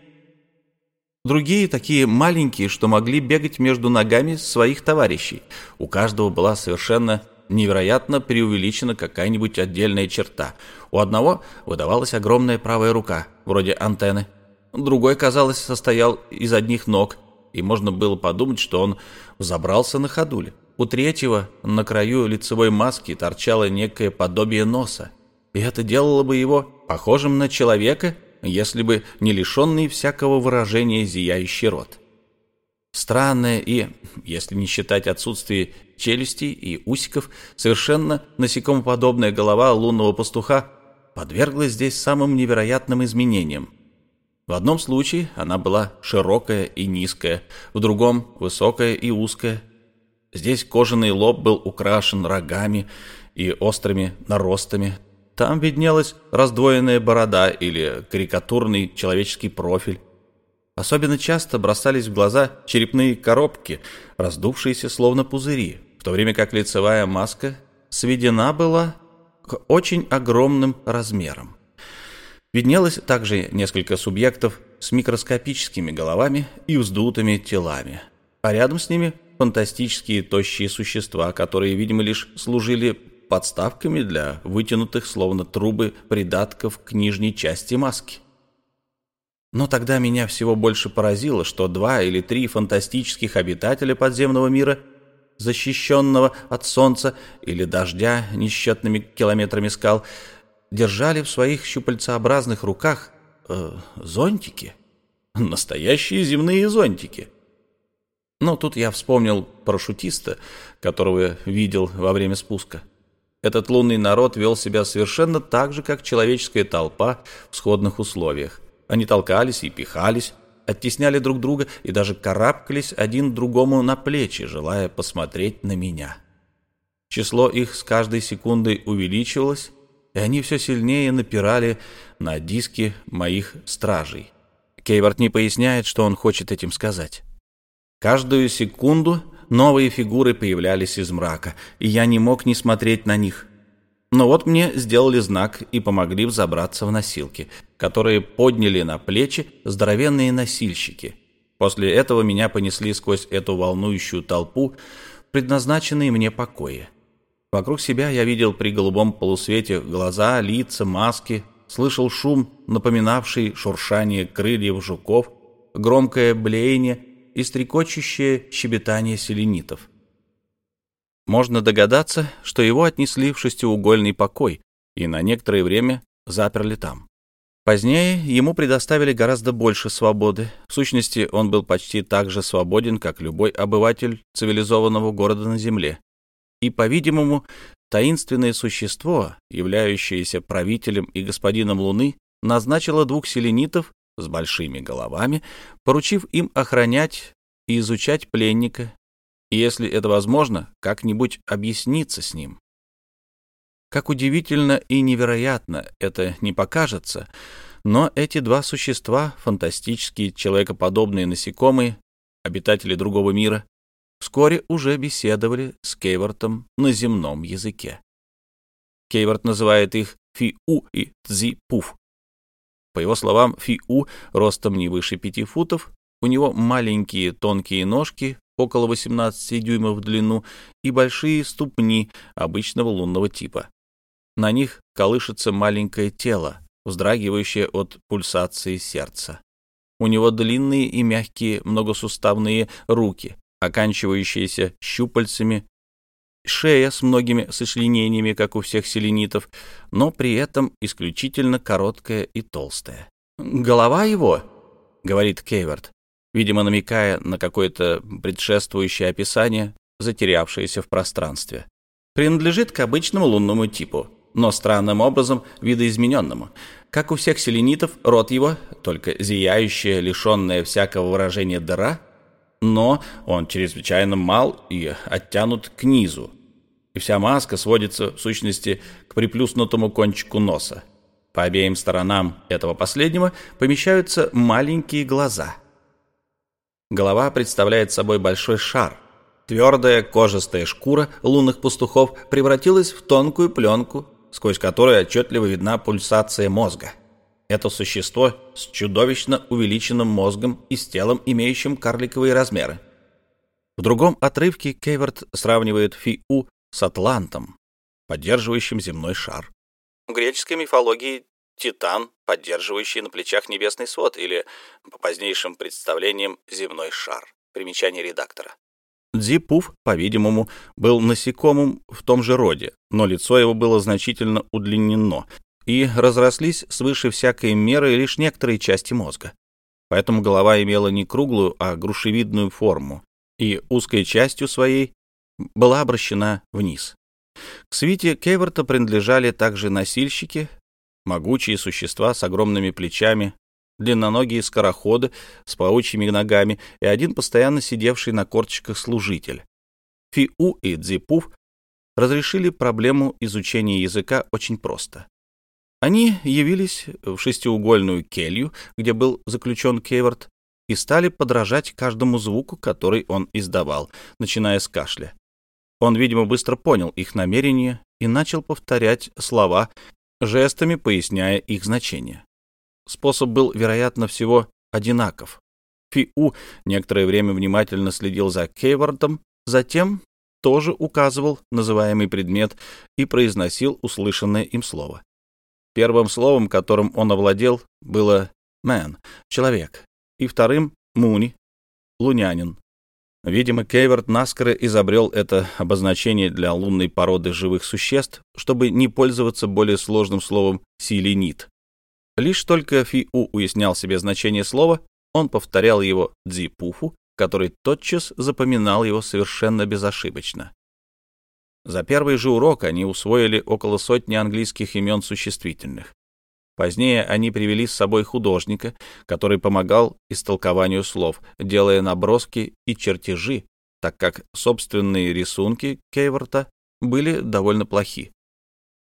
другие такие маленькие, что могли бегать между ногами своих товарищей. У каждого была совершенно невероятно преувеличена какая-нибудь отдельная черта. У одного выдавалась огромная правая рука, вроде антенны. Другой, казалось, состоял из одних ног – и можно было подумать, что он взобрался на ходуль. У третьего на краю лицевой маски торчало некое подобие носа, и это делало бы его похожим на человека, если бы не лишенный всякого выражения зияющий рот. Странная и, если не считать отсутствие челюстей и усиков, совершенно насекомоподобная голова лунного пастуха подверглась здесь самым невероятным изменениям – в одном случае она была широкая и низкая, в другом — высокая и узкая. Здесь кожаный лоб был украшен рогами и острыми наростами. Там виднелась раздвоенная борода или карикатурный человеческий профиль. Особенно часто бросались в глаза черепные коробки, раздувшиеся словно пузыри, в то время как лицевая маска сведена была к очень огромным размерам. Виднелось также несколько субъектов с микроскопическими головами и вздутыми телами, а рядом с ними фантастические тощие существа, которые, видимо, лишь служили подставками для вытянутых, словно трубы, придатков к нижней части маски. Но тогда меня всего больше поразило, что два или три фантастических обитателя подземного мира, защищенного от солнца или дождя несчетными километрами скал, держали в своих щупальцеобразных руках э, зонтики. Настоящие земные зонтики. Но тут я вспомнил парашютиста, которого видел во время спуска. Этот лунный народ вел себя совершенно так же, как человеческая толпа в сходных условиях. Они толкались и пихались, оттесняли друг друга и даже карабкались один другому на плечи, желая посмотреть на меня. Число их с каждой секундой увеличивалось, и они все сильнее напирали на диски моих стражей. Кейвард не поясняет, что он хочет этим сказать. Каждую секунду новые фигуры появлялись из мрака, и я не мог не смотреть на них. Но вот мне сделали знак и помогли взобраться в носилки, которые подняли на плечи здоровенные носильщики. После этого меня понесли сквозь эту волнующую толпу, предназначенные мне покои. Вокруг себя я видел при голубом полусвете глаза, лица, маски, слышал шум, напоминавший шуршание крыльев жуков, громкое блеяние и стрекочущее щебетание селенитов. Можно догадаться, что его отнесли в шестиугольный покой и на некоторое время заперли там. Позднее ему предоставили гораздо больше свободы. В сущности, он был почти так же свободен, как любой обыватель цивилизованного города на Земле и, по-видимому, таинственное существо, являющееся правителем и господином Луны, назначило двух селенитов с большими головами, поручив им охранять и изучать пленника, и, если это возможно, как-нибудь объясниться с ним. Как удивительно и невероятно это не покажется, но эти два существа, фантастические человекоподобные насекомые, обитатели другого мира, вскоре уже беседовали с Кейвортом на земном языке. Кейворт называет их Фи-У и Цзи-Пуф. По его словам, Фи-У ростом не выше пяти футов, у него маленькие тонкие ножки, около 18 дюймов в длину, и большие ступни обычного лунного типа. На них колышется маленькое тело, вздрагивающее от пульсации сердца. У него длинные и мягкие многосуставные руки, оканчивающиеся щупальцами, шея с многими сочленениями, как у всех селенитов, но при этом исключительно короткая и толстая. «Голова его», — говорит Кейверт, видимо, намекая на какое-то предшествующее описание, затерявшееся в пространстве, принадлежит к обычному лунному типу, но странным образом видоизмененному — как у всех селенитов, рот его, только зияющая, лишенная всякого выражения дыра, но он чрезвычайно мал и оттянут к низу, и вся маска сводится, в сущности, к приплюснутому кончику носа. По обеим сторонам этого последнего помещаются маленькие глаза. Голова представляет собой большой шар. Твердая кожистая шкура лунных пастухов превратилась в тонкую пленку сквозь которую отчетливо видна пульсация мозга. Это существо с чудовищно увеличенным мозгом и с телом, имеющим карликовые размеры. В другом отрывке Кейверт сравнивает Фиу с Атлантом, поддерживающим земной шар. В греческой мифологии Титан, поддерживающий на плечах небесный свод, или, по позднейшим представлениям, земной шар. Примечание редактора. Дзипуф, по-видимому, был насекомым в том же роде, но лицо его было значительно удлинено, и разрослись свыше всякой меры лишь некоторые части мозга. Поэтому голова имела не круглую, а грушевидную форму, и узкой частью своей была обращена вниз. К свите Кеверта принадлежали также носильщики, могучие существа с огромными плечами, длинноногие скороходы с паучьими ногами и один постоянно сидевший на корточках служитель. Фиу и Дзипуф разрешили проблему изучения языка очень просто. Они явились в шестиугольную келью, где был заключен Кейворт, и стали подражать каждому звуку, который он издавал, начиная с кашля. Он, видимо, быстро понял их намерение и начал повторять слова, жестами поясняя их значение. Способ был, вероятно, всего одинаков. Фиу некоторое время внимательно следил за Кейвардом, затем тоже указывал называемый предмет и произносил услышанное им слово. Первым словом, которым он овладел, было «man» — «человек», и вторым — «муни» — «лунянин». Видимо, Кейвард наскоро изобрел это обозначение для лунной породы живых существ, чтобы не пользоваться более сложным словом «силенит», Лишь только Фи У уяснял себе значение слова, он повторял его Дзипуфу, который тотчас запоминал его совершенно безошибочно. За первый же урок они усвоили около сотни английских имен существительных. Позднее они привели с собой художника, который помогал истолкованию слов, делая наброски и чертежи, так как собственные рисунки Кейворта были довольно плохи.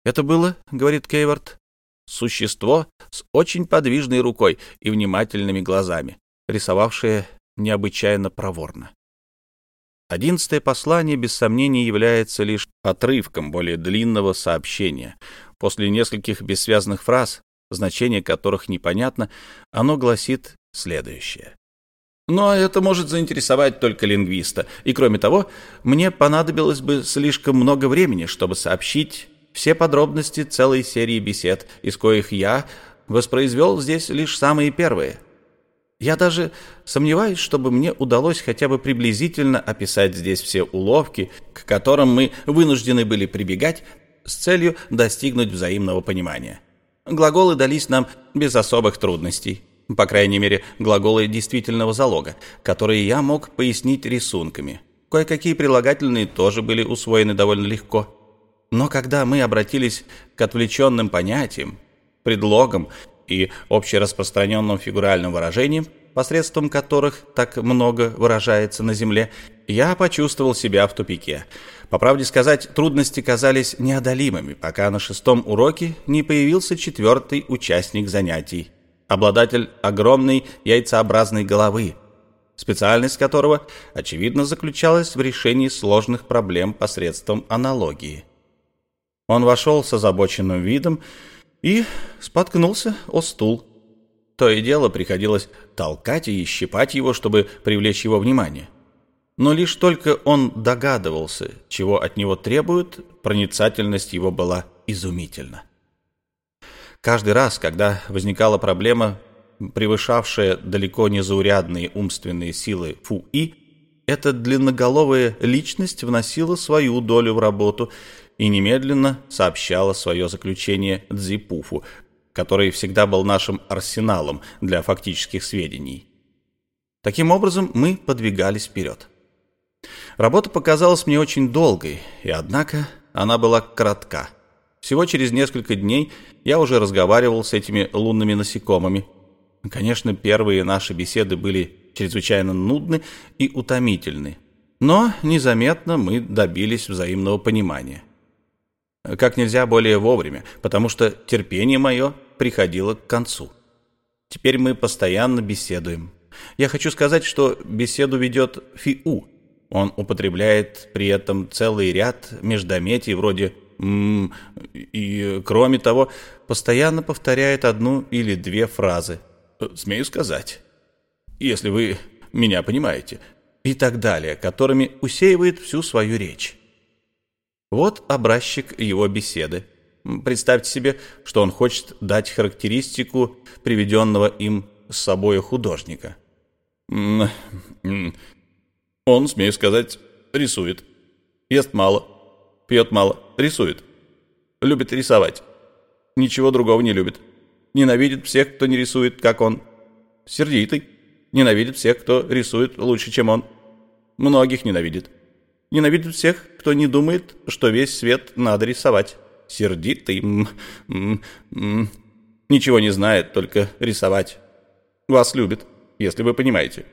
«Это было, — говорит Кейворт, Существо с очень подвижной рукой и внимательными глазами, рисовавшее необычайно проворно. Одиннадцатое послание, без сомнения, является лишь отрывком более длинного сообщения. После нескольких бессвязных фраз, значение которых непонятно, оно гласит следующее. Но это может заинтересовать только лингвиста. И кроме того, мне понадобилось бы слишком много времени, чтобы сообщить все подробности целой серии бесед, из коих я воспроизвел здесь лишь самые первые. Я даже сомневаюсь, чтобы мне удалось хотя бы приблизительно описать здесь все уловки, к которым мы вынуждены были прибегать с целью достигнуть взаимного понимания. Глаголы дались нам без особых трудностей. По крайней мере, глаголы действительного залога, которые я мог пояснить рисунками. Кое-какие прилагательные тоже были усвоены довольно легко. Но когда мы обратились к отвлеченным понятиям, предлогам и общераспространенным фигуральным выражениям, посредством которых так много выражается на Земле, я почувствовал себя в тупике. По правде сказать, трудности казались неодолимыми, пока на шестом уроке не появился четвертый участник занятий, обладатель огромной яйцеобразной головы, специальность которого, очевидно, заключалась в решении сложных проблем посредством аналогии. Он вошел с озабоченным видом и споткнулся о стул. То и дело приходилось толкать и щипать его, чтобы привлечь его внимание. Но лишь только он догадывался, чего от него требуют, проницательность его была изумительна. Каждый раз, когда возникала проблема, превышавшая далеко не заурядные умственные силы Фу-И, эта длинноголовая личность вносила свою долю в работу и немедленно сообщала свое заключение Цзипуфу, который всегда был нашим арсеналом для фактических сведений. Таким образом, мы подвигались вперед. Работа показалась мне очень долгой, и однако она была коротка. Всего через несколько дней я уже разговаривал с этими лунными насекомыми. Конечно, первые наши беседы были чрезвычайно нудны и утомительны, но незаметно мы добились взаимного понимания. Как нельзя более вовремя, потому что терпение мое приходило к концу. Теперь мы постоянно беседуем. Я хочу сказать, что беседу ведет Фиу, он употребляет при этом целый ряд междометий вроде «м» и, кроме того, постоянно повторяет одну или две фразы. «Смею сказать, если вы меня понимаете» и так далее, которыми усеивает всю свою речь. Вот образчик его беседы. Представьте себе, что он хочет дать характеристику приведенного им с собой художника. Он, смею сказать, рисует. Ест мало, пьет мало, рисует. Любит рисовать. Ничего другого не любит. Ненавидит всех, кто не рисует, как он. Сердитый. Ненавидит всех, кто рисует лучше, чем он. Многих ненавидит. Ненавидит всех, кто не думает, что весь свет надо рисовать. Сердитый. М -м -м Ничего не знает, только рисовать. Вас любит, если вы понимаете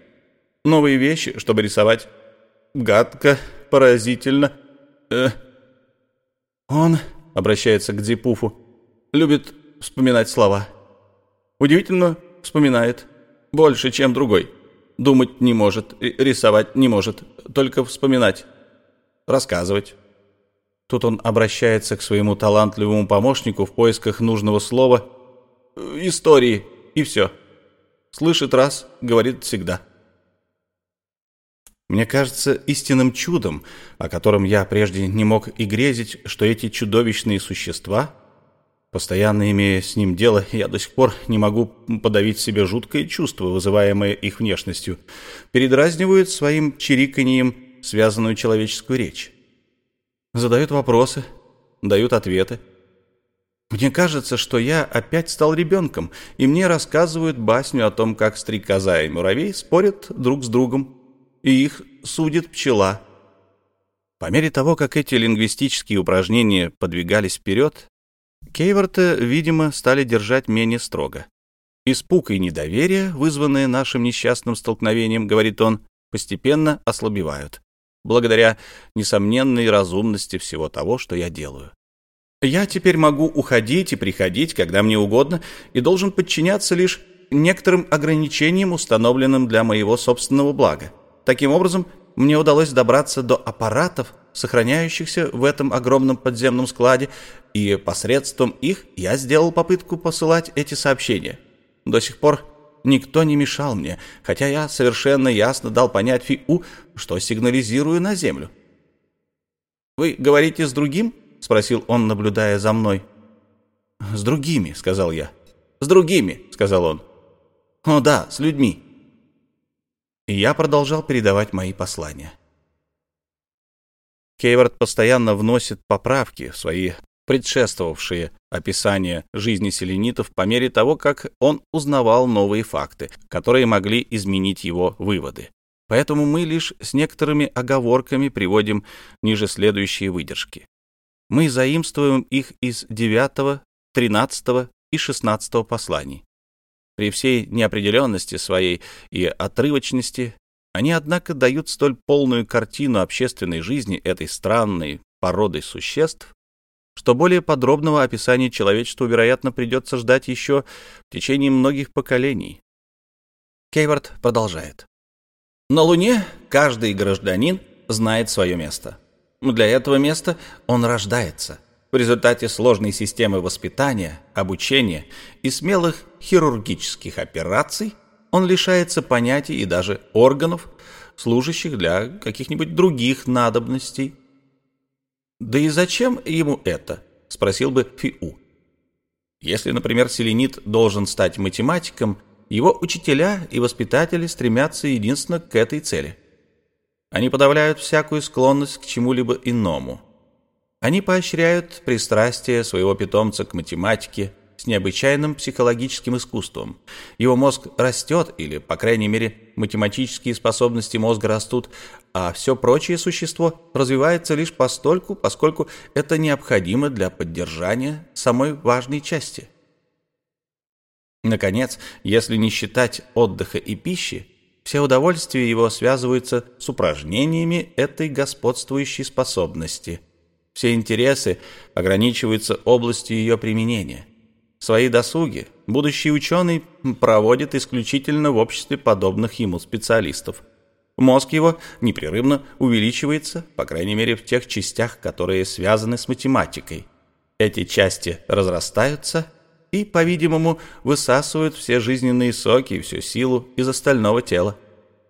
новые вещи, чтобы рисовать. Гадко, поразительно. Э. Он обращается к Дзипуфу. Любит вспоминать слова. Удивительно вспоминает. Больше, чем другой. Думать не может, рисовать не может, только вспоминать, рассказывать. Тут он обращается к своему талантливому помощнику в поисках нужного слова. Истории, и все. Слышит раз, говорит всегда. Мне кажется истинным чудом, о котором я прежде не мог и грезить, что эти чудовищные существа, постоянно имея с ним дело, я до сих пор не могу подавить себе жуткое чувство, вызываемое их внешностью, передразнивают своим чириканьем связанную человеческую речь. Задают вопросы, дают ответы. Мне кажется, что я опять стал ребенком, и мне рассказывают басню о том, как стрекоза и муравей спорят друг с другом, и их судит пчела. По мере того, как эти лингвистические упражнения подвигались вперед, Кейворта, видимо, стали держать менее строго. Испуг и недоверие, вызванные нашим несчастным столкновением, говорит он, постепенно ослабевают, благодаря несомненной разумности всего того, что я делаю. Я теперь могу уходить и приходить, когда мне угодно, и должен подчиняться лишь некоторым ограничениям, установленным для моего собственного блага. Таким образом, мне удалось добраться до аппаратов, сохраняющихся в этом огромном подземном складе, и посредством их я сделал попытку посылать эти сообщения. До сих пор никто не мешал мне, хотя я совершенно ясно дал понять Фиу, что сигнализирую на Землю. «Вы говорите с другим?» — спросил он, наблюдая за мной. «С другими», — сказал я. «С другими», — сказал он. «О да, с людьми» и я продолжал передавать мои послания. Кейвард постоянно вносит поправки в свои предшествовавшие описания жизни селенитов по мере того, как он узнавал новые факты, которые могли изменить его выводы. Поэтому мы лишь с некоторыми оговорками приводим ниже следующие выдержки. Мы заимствуем их из 9, 13 и 16 посланий. При всей неопределенности своей и отрывочности они, однако, дают столь полную картину общественной жизни этой странной породы существ, что более подробного описания человечеству, вероятно, придется ждать еще в течение многих поколений. Кейвард продолжает. На Луне каждый гражданин знает свое место. Для этого места он рождается. В результате сложной системы воспитания, обучения и смелых хирургических операций он лишается понятий и даже органов, служащих для каких-нибудь других надобностей. «Да и зачем ему это?» — спросил бы Фиу. Если, например, селенит должен стать математиком, его учителя и воспитатели стремятся единственно к этой цели. Они подавляют всякую склонность к чему-либо иному. Они поощряют пристрастие своего питомца к математике с необычайным психологическим искусством. Его мозг растет, или, по крайней мере, математические способности мозга растут, а все прочее существо развивается лишь постольку, поскольку это необходимо для поддержания самой важной части. Наконец, если не считать отдыха и пищи, все удовольствия его связываются с упражнениями этой господствующей способности. Все интересы ограничиваются областью ее применения. Свои досуги будущий ученый проводит исключительно в обществе подобных ему специалистов. Мозг его непрерывно увеличивается, по крайней мере в тех частях, которые связаны с математикой. Эти части разрастаются и, по-видимому, высасывают все жизненные соки и всю силу из остального тела.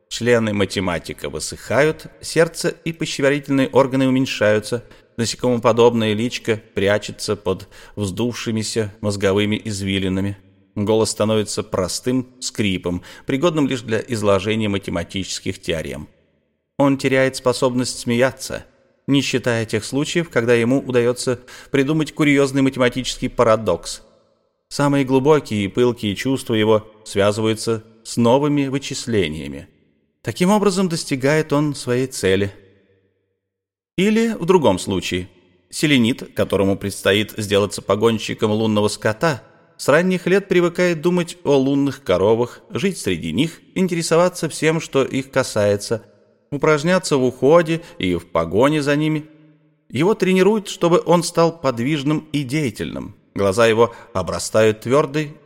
Члены математика высыхают, сердце и пищеварительные органы уменьшаются, насекомоподобная личка прячется под вздувшимися мозговыми извилинами. Голос становится простым скрипом, пригодным лишь для изложения математических теорем. Он теряет способность смеяться, не считая тех случаев, когда ему удается придумать курьезный математический парадокс – Самые глубокие и пылкие чувства его связываются с новыми вычислениями. Таким образом достигает он своей цели. Или в другом случае, селенит, которому предстоит сделаться погонщиком лунного скота, с ранних лет привыкает думать о лунных коровах, жить среди них, интересоваться всем, что их касается, упражняться в уходе и в погоне за ними. Его тренируют, чтобы он стал подвижным и деятельным – Глаза его обрастают твердой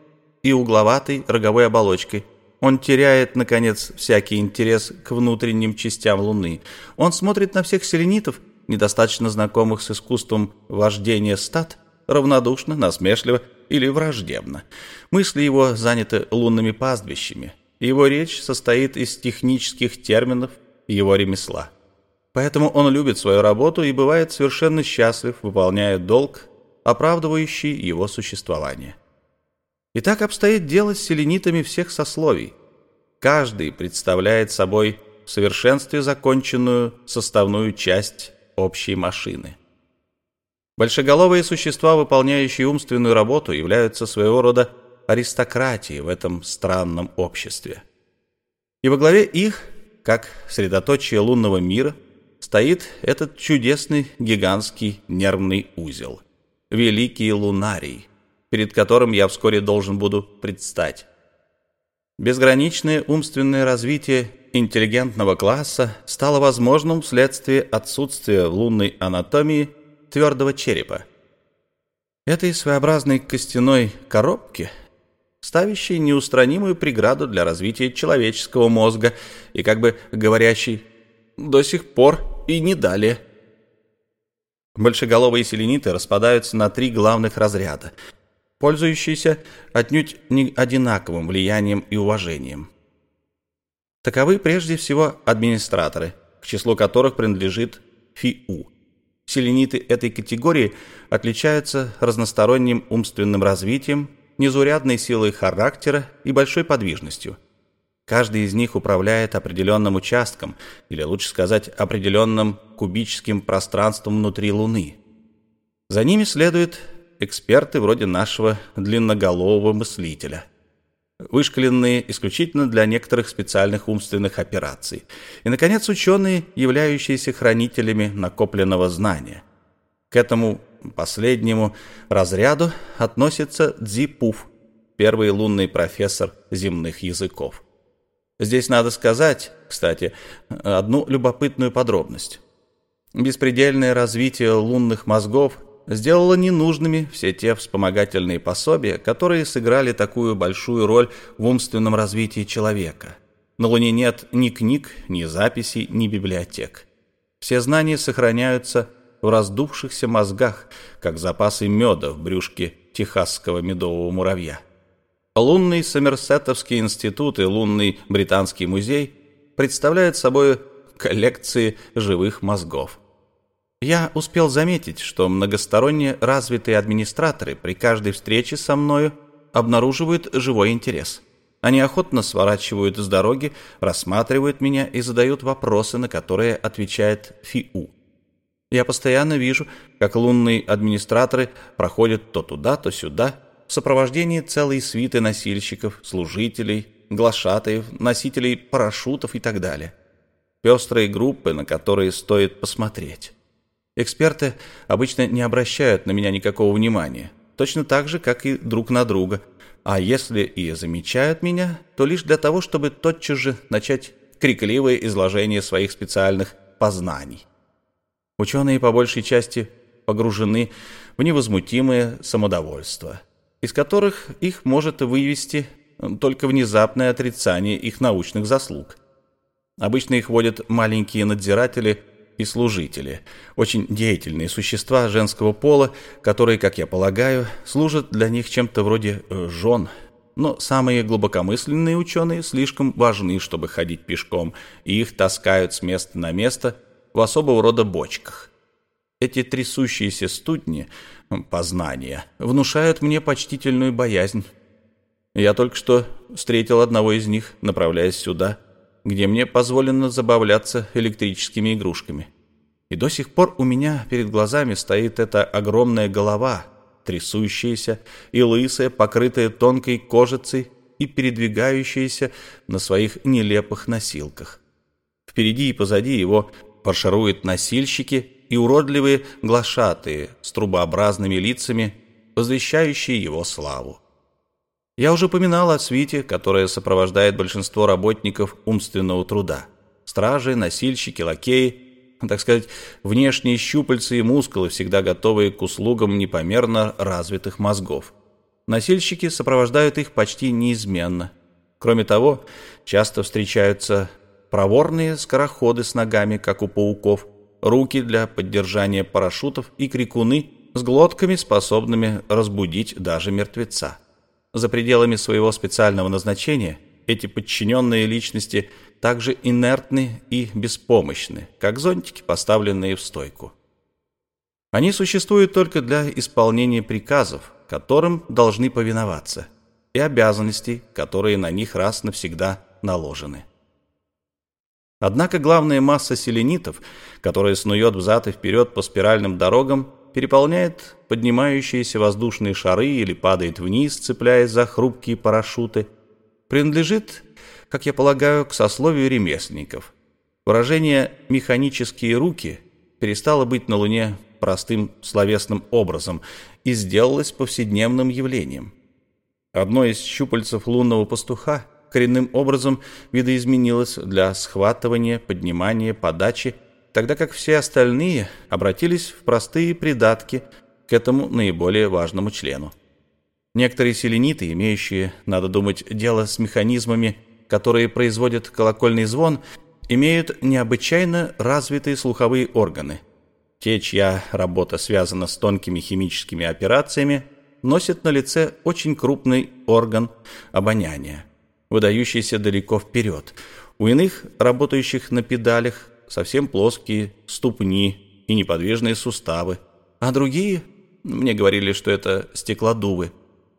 и угловатой роговой оболочкой. Он теряет, наконец, всякий интерес к внутренним частям Луны. Он смотрит на всех селенитов, недостаточно знакомых с искусством вождения стад, равнодушно, насмешливо или враждебно. Мысли его заняты лунными пастбищами. Его речь состоит из технических терминов его ремесла. Поэтому он любит свою работу и бывает совершенно счастлив, выполняя долг оправдывающий его существование. И так обстоит дело с селенитами всех сословий. Каждый представляет собой в совершенстве законченную составную часть общей машины. Большеголовые существа, выполняющие умственную работу, являются своего рода аристократией в этом странном обществе. И во главе их, как средоточие лунного мира, стоит этот чудесный гигантский нервный узел великий лунарий, перед которым я вскоре должен буду предстать. Безграничное умственное развитие интеллигентного класса стало возможным вследствие отсутствия в лунной анатомии твердого черепа. Этой своеобразной костяной коробки, ставящей неустранимую преграду для развития человеческого мозга и как бы говорящей «до сих пор и не далее». Большеголовые селениты распадаются на три главных разряда, пользующиеся отнюдь не одинаковым влиянием и уважением. Таковы прежде всего администраторы, к числу которых принадлежит ФИУ. Селениты этой категории отличаются разносторонним умственным развитием, незаурядной силой характера и большой подвижностью – Каждый из них управляет определенным участком, или лучше сказать, определенным кубическим пространством внутри Луны. За ними следуют эксперты вроде нашего длинноголового мыслителя, вышкаленные исключительно для некоторых специальных умственных операций. И, наконец, ученые, являющиеся хранителями накопленного знания. К этому последнему разряду относится Дзипуф, первый лунный профессор земных языков. Здесь надо сказать, кстати, одну любопытную подробность. Беспредельное развитие лунных мозгов сделало ненужными все те вспомогательные пособия, которые сыграли такую большую роль в умственном развитии человека. На Луне нет ни книг, ни записей, ни библиотек. Все знания сохраняются в раздувшихся мозгах, как запасы меда в брюшке техасского медового муравья. Лунный Сомерсетовский институт и лунный Британский музей представляют собой коллекции живых мозгов. Я успел заметить, что многосторонне развитые администраторы при каждой встрече со мною обнаруживают живой интерес. Они охотно сворачивают с дороги, рассматривают меня и задают вопросы, на которые отвечает ФИУ. Я постоянно вижу, как лунные администраторы проходят то туда, то сюда, в сопровождении целой свиты носильщиков, служителей, глашатаев, носителей парашютов и так далее. Пестрые группы, на которые стоит посмотреть. Эксперты обычно не обращают на меня никакого внимания, точно так же, как и друг на друга. А если и замечают меня, то лишь для того, чтобы тотчас же начать крикливое изложение своих специальных познаний. Ученые по большей части погружены в невозмутимое самодовольство, из которых их может вывести только внезапное отрицание их научных заслуг. Обычно их водят маленькие надзиратели – и служители, очень деятельные существа женского пола, которые, как я полагаю, служат для них чем-то вроде э, жен. Но самые глубокомысленные ученые слишком важны, чтобы ходить пешком, и их таскают с места на место в особого рода бочках. Эти трясущиеся студни, познания, внушают мне почтительную боязнь. Я только что встретил одного из них, направляясь сюда – где мне позволено забавляться электрическими игрушками. И до сих пор у меня перед глазами стоит эта огромная голова, трясущаяся и лысая, покрытая тонкой кожицей и передвигающаяся на своих нелепых носилках. Впереди и позади его паршируют носильщики и уродливые глашатые с трубообразными лицами, возвещающие его славу. Я уже упоминал о свите, которая сопровождает большинство работников умственного труда. Стражи, носильщики, лакеи, так сказать, внешние щупальцы и мускулы, всегда готовые к услугам непомерно развитых мозгов. Носильщики сопровождают их почти неизменно. Кроме того, часто встречаются проворные скороходы с ногами, как у пауков, руки для поддержания парашютов и крикуны с глотками, способными разбудить даже мертвеца. За пределами своего специального назначения эти подчиненные личности также инертны и беспомощны, как зонтики, поставленные в стойку. Они существуют только для исполнения приказов, которым должны повиноваться, и обязанностей, которые на них раз навсегда наложены. Однако главная масса селенитов, которая снует взад и вперед по спиральным дорогам, переполняет поднимающиеся воздушные шары или падает вниз, цепляясь за хрупкие парашюты, принадлежит, как я полагаю, к сословию ремесленников. Выражение «механические руки» перестало быть на Луне простым словесным образом и сделалось повседневным явлением. Одно из щупальцев лунного пастуха коренным образом видоизменилось для схватывания, поднимания, подачи тогда как все остальные обратились в простые придатки к этому наиболее важному члену. Некоторые селениты, имеющие, надо думать, дело с механизмами, которые производят колокольный звон, имеют необычайно развитые слуховые органы. Те, чья работа связана с тонкими химическими операциями, носят на лице очень крупный орган обоняния, выдающийся далеко вперед. У иных, работающих на педалях, совсем плоские ступни и неподвижные суставы, а другие, мне говорили, что это стеклодувы,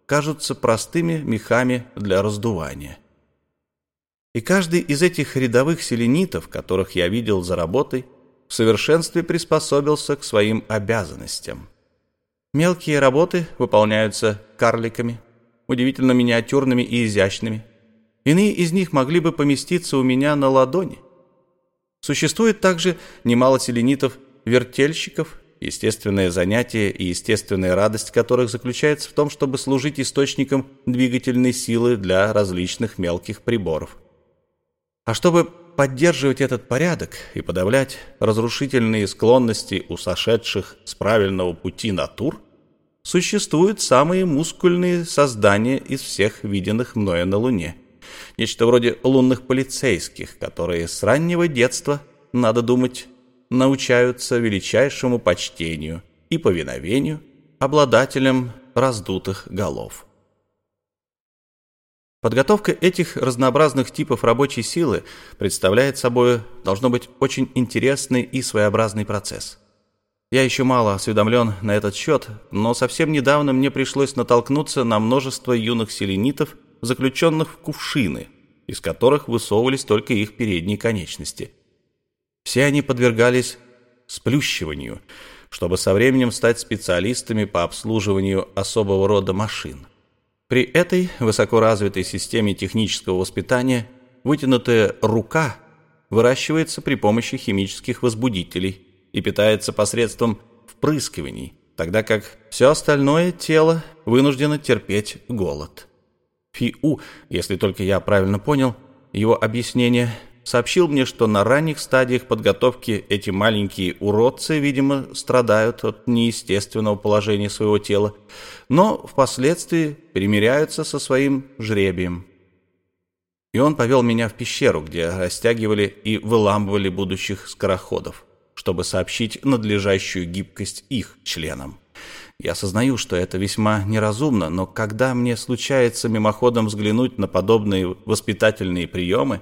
кажутся простыми мехами для раздувания. И каждый из этих рядовых селенитов, которых я видел за работой, в совершенстве приспособился к своим обязанностям. Мелкие работы выполняются карликами, удивительно миниатюрными и изящными. Иные из них могли бы поместиться у меня на ладони. Существует также немало селенитов-вертельщиков, естественное занятие и естественная радость которых заключается в том, чтобы служить источником двигательной силы для различных мелких приборов. А чтобы поддерживать этот порядок и подавлять разрушительные склонности у сошедших с правильного пути натур, существуют самые мускульные создания из всех виденных мною на Луне – Нечто вроде лунных полицейских, которые с раннего детства, надо думать, научаются величайшему почтению и повиновению обладателям раздутых голов. Подготовка этих разнообразных типов рабочей силы представляет собой, должно быть, очень интересный и своеобразный процесс. Я еще мало осведомлен на этот счет, но совсем недавно мне пришлось натолкнуться на множество юных селенитов, заключенных в кувшины, из которых высовывались только их передние конечности. Все они подвергались сплющиванию, чтобы со временем стать специалистами по обслуживанию особого рода машин. При этой высокоразвитой системе технического воспитания вытянутая рука выращивается при помощи химических возбудителей и питается посредством впрыскиваний, тогда как все остальное тело вынуждено терпеть голод. Фиу, если только я правильно понял, его объяснение сообщил мне, что на ранних стадиях подготовки эти маленькие уродцы, видимо, страдают от неестественного положения своего тела, но впоследствии примиряются со своим жребием. И он повел меня в пещеру, где растягивали и выламывали будущих скороходов, чтобы сообщить надлежащую гибкость их членам. Я осознаю, что это весьма неразумно, но когда мне случается мимоходом взглянуть на подобные воспитательные приемы,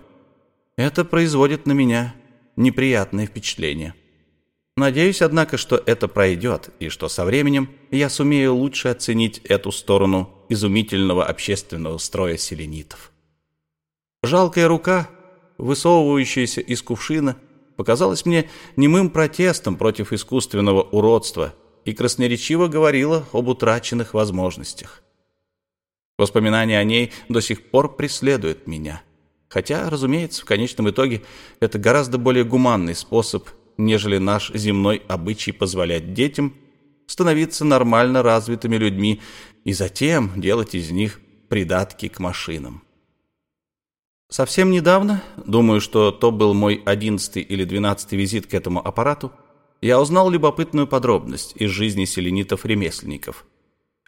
это производит на меня неприятное впечатление. Надеюсь, однако, что это пройдет, и что со временем я сумею лучше оценить эту сторону изумительного общественного строя селенитов. Жалкая рука, высовывающаяся из кувшина, показалась мне немым протестом против искусственного уродства и красноречиво говорила об утраченных возможностях. Воспоминания о ней до сих пор преследуют меня – Хотя, разумеется, в конечном итоге это гораздо более гуманный способ, нежели наш земной обычай позволять детям становиться нормально развитыми людьми и затем делать из них придатки к машинам. Совсем недавно, думаю, что то был мой одиннадцатый или двенадцатый визит к этому аппарату, я узнал любопытную подробность из жизни селенитов-ремесленников.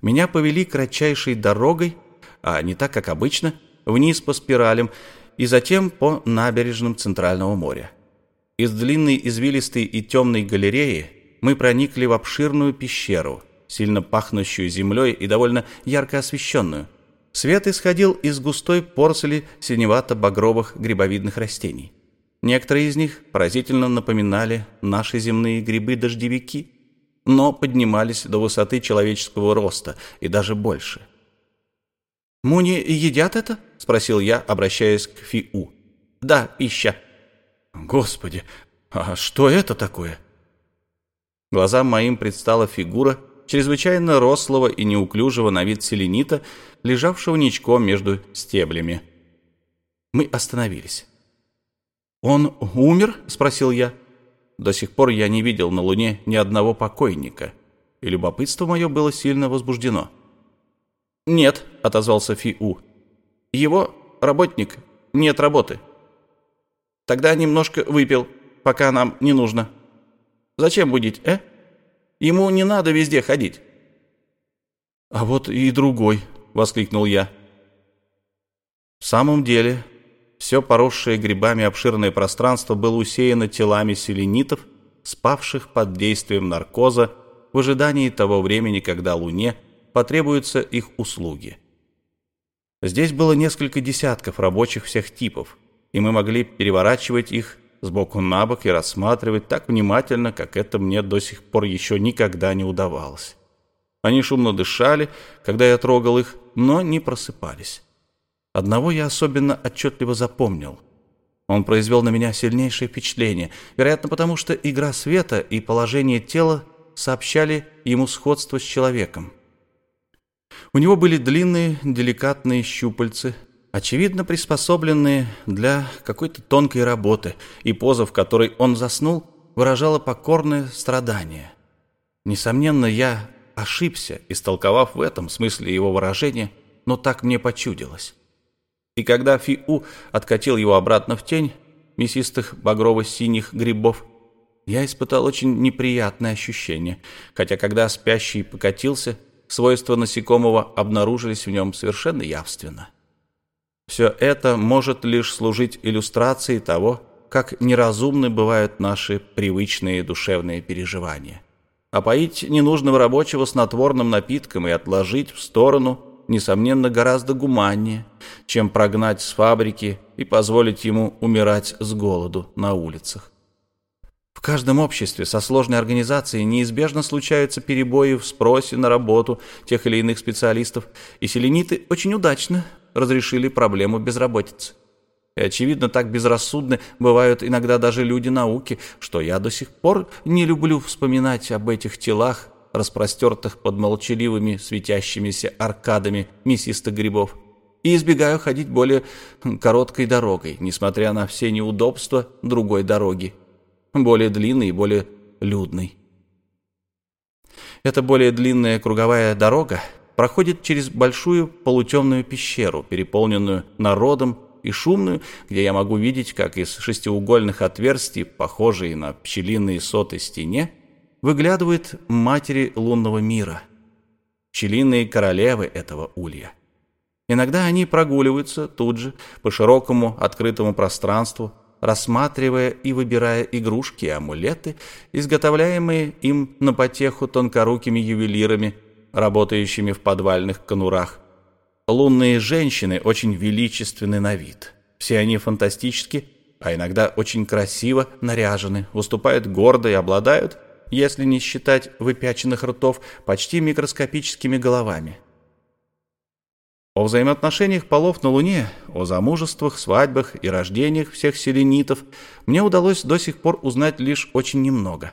Меня повели кратчайшей дорогой, а не так, как обычно, вниз по спиралям, и затем по набережным Центрального моря. Из длинной извилистой и темной галереи мы проникли в обширную пещеру, сильно пахнущую землей и довольно ярко освещенную. Свет исходил из густой порцели синевато-багровых грибовидных растений. Некоторые из них поразительно напоминали наши земные грибы-дождевики, но поднимались до высоты человеческого роста и даже больше – «Муни едят это?» — спросил я, обращаясь к Фиу. «Да, пища». «Господи, а что это такое?» Глазам моим предстала фигура чрезвычайно рослого и неуклюжего на вид селенита, лежавшего ничком между стеблями. Мы остановились. «Он умер?» — спросил я. До сих пор я не видел на Луне ни одного покойника, и любопытство мое было сильно возбуждено. «Нет», — отозвался Фи-У. «Его работник нет работы. Тогда немножко выпил, пока нам не нужно. Зачем будить, э? Ему не надо везде ходить». «А вот и другой», — воскликнул я. В самом деле, все поросшее грибами обширное пространство было усеяно телами селенитов, спавших под действием наркоза в ожидании того времени, когда Луне потребуются их услуги. Здесь было несколько десятков рабочих всех типов, и мы могли переворачивать их сбоку на бок и рассматривать так внимательно, как это мне до сих пор еще никогда не удавалось. Они шумно дышали, когда я трогал их, но не просыпались. Одного я особенно отчетливо запомнил. Он произвел на меня сильнейшее впечатление, вероятно, потому что игра света и положение тела сообщали ему сходство с человеком. У него были длинные, деликатные щупальцы, очевидно приспособленные для какой-то тонкой работы, и поза, в которой он заснул, выражала покорное страдание. Несомненно, я ошибся, истолковав в этом смысле его выражение, но так мне почудилось. И когда Фиу откатил его обратно в тень мясистых багрово-синих грибов, я испытал очень неприятное ощущение, хотя когда спящий покатился, свойства насекомого обнаружились в нем совершенно явственно. Все это может лишь служить иллюстрацией того, как неразумны бывают наши привычные душевные переживания. Опоить ненужного рабочего снотворным напитком и отложить в сторону, несомненно, гораздо гуманнее, чем прогнать с фабрики и позволить ему умирать с голоду на улицах. В каждом обществе со сложной организацией неизбежно случаются перебои в спросе на работу тех или иных специалистов, и селениты очень удачно разрешили проблему безработицы. И, очевидно, так безрассудны бывают иногда даже люди науки, что я до сих пор не люблю вспоминать об этих телах, распростертых под молчаливыми светящимися аркадами мясистых грибов, и избегаю ходить более короткой дорогой, несмотря на все неудобства другой дороги, более длинной и более людной. Эта более длинная круговая дорога проходит через большую полутемную пещеру, переполненную народом и шумную, где я могу видеть, как из шестиугольных отверстий, похожие на пчелиные соты стене, выглядывают матери лунного мира, пчелиные королевы этого улья. Иногда они прогуливаются тут же по широкому открытому пространству, рассматривая и выбирая игрушки и амулеты, изготовляемые им на потеху тонкорукими ювелирами – работающими в подвальных конурах. Лунные женщины очень величественны на вид. Все они фантастически, а иногда очень красиво наряжены, выступают гордо и обладают, если не считать выпяченных ртов, почти микроскопическими головами. О взаимоотношениях полов на Луне, о замужествах, свадьбах и рождениях всех селенитов мне удалось до сих пор узнать лишь очень немного.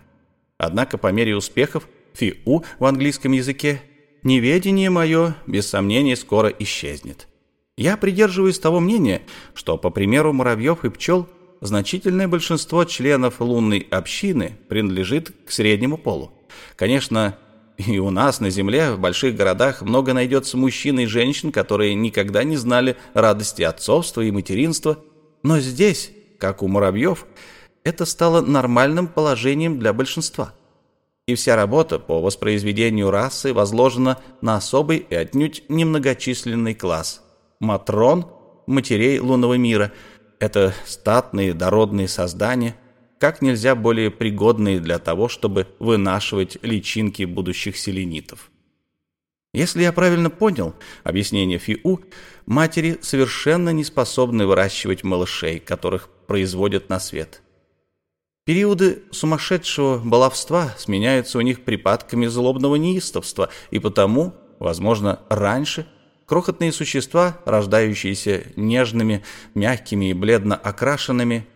Однако по мере успехов фиу в английском языке неведение мое, без сомнения, скоро исчезнет. Я придерживаюсь того мнения, что, по примеру муравьев и пчел, значительное большинство членов лунной общины принадлежит к среднему полу. Конечно, и у нас на Земле, в больших городах, много найдется мужчин и женщин, которые никогда не знали радости отцовства и материнства, но здесь, как у муравьев, это стало нормальным положением для большинства и вся работа по воспроизведению расы возложена на особый и отнюдь немногочисленный класс – матрон, матерей лунного мира. Это статные дородные создания, как нельзя более пригодные для того, чтобы вынашивать личинки будущих селенитов. Если я правильно понял объяснение Фиу, матери совершенно не способны выращивать малышей, которых производят на свет. Периоды сумасшедшего баловства сменяются у них припадками злобного неистовства, и потому, возможно, раньше крохотные существа, рождающиеся нежными, мягкими и бледно окрашенными,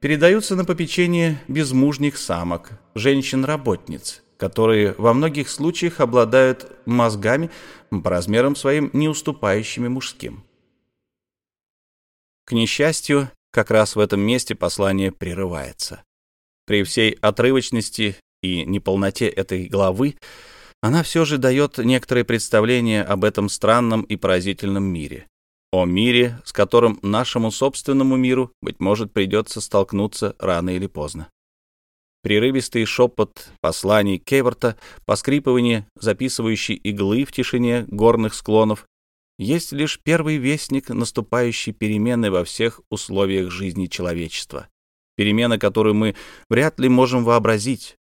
передаются на попечение безмужних самок, женщин-работниц, которые во многих случаях обладают мозгами по размерам своим не уступающими мужским. К несчастью, как раз в этом месте послание прерывается. При всей отрывочности и неполноте этой главы она все же дает некоторое представление об этом странном и поразительном мире. О мире, с которым нашему собственному миру, быть может, придется столкнуться рано или поздно. Прерывистый шепот посланий Кеверта, поскрипывание записывающей иглы в тишине горных склонов есть лишь первый вестник наступающей перемены во всех условиях жизни человечества перемена, которую мы вряд ли можем вообразить.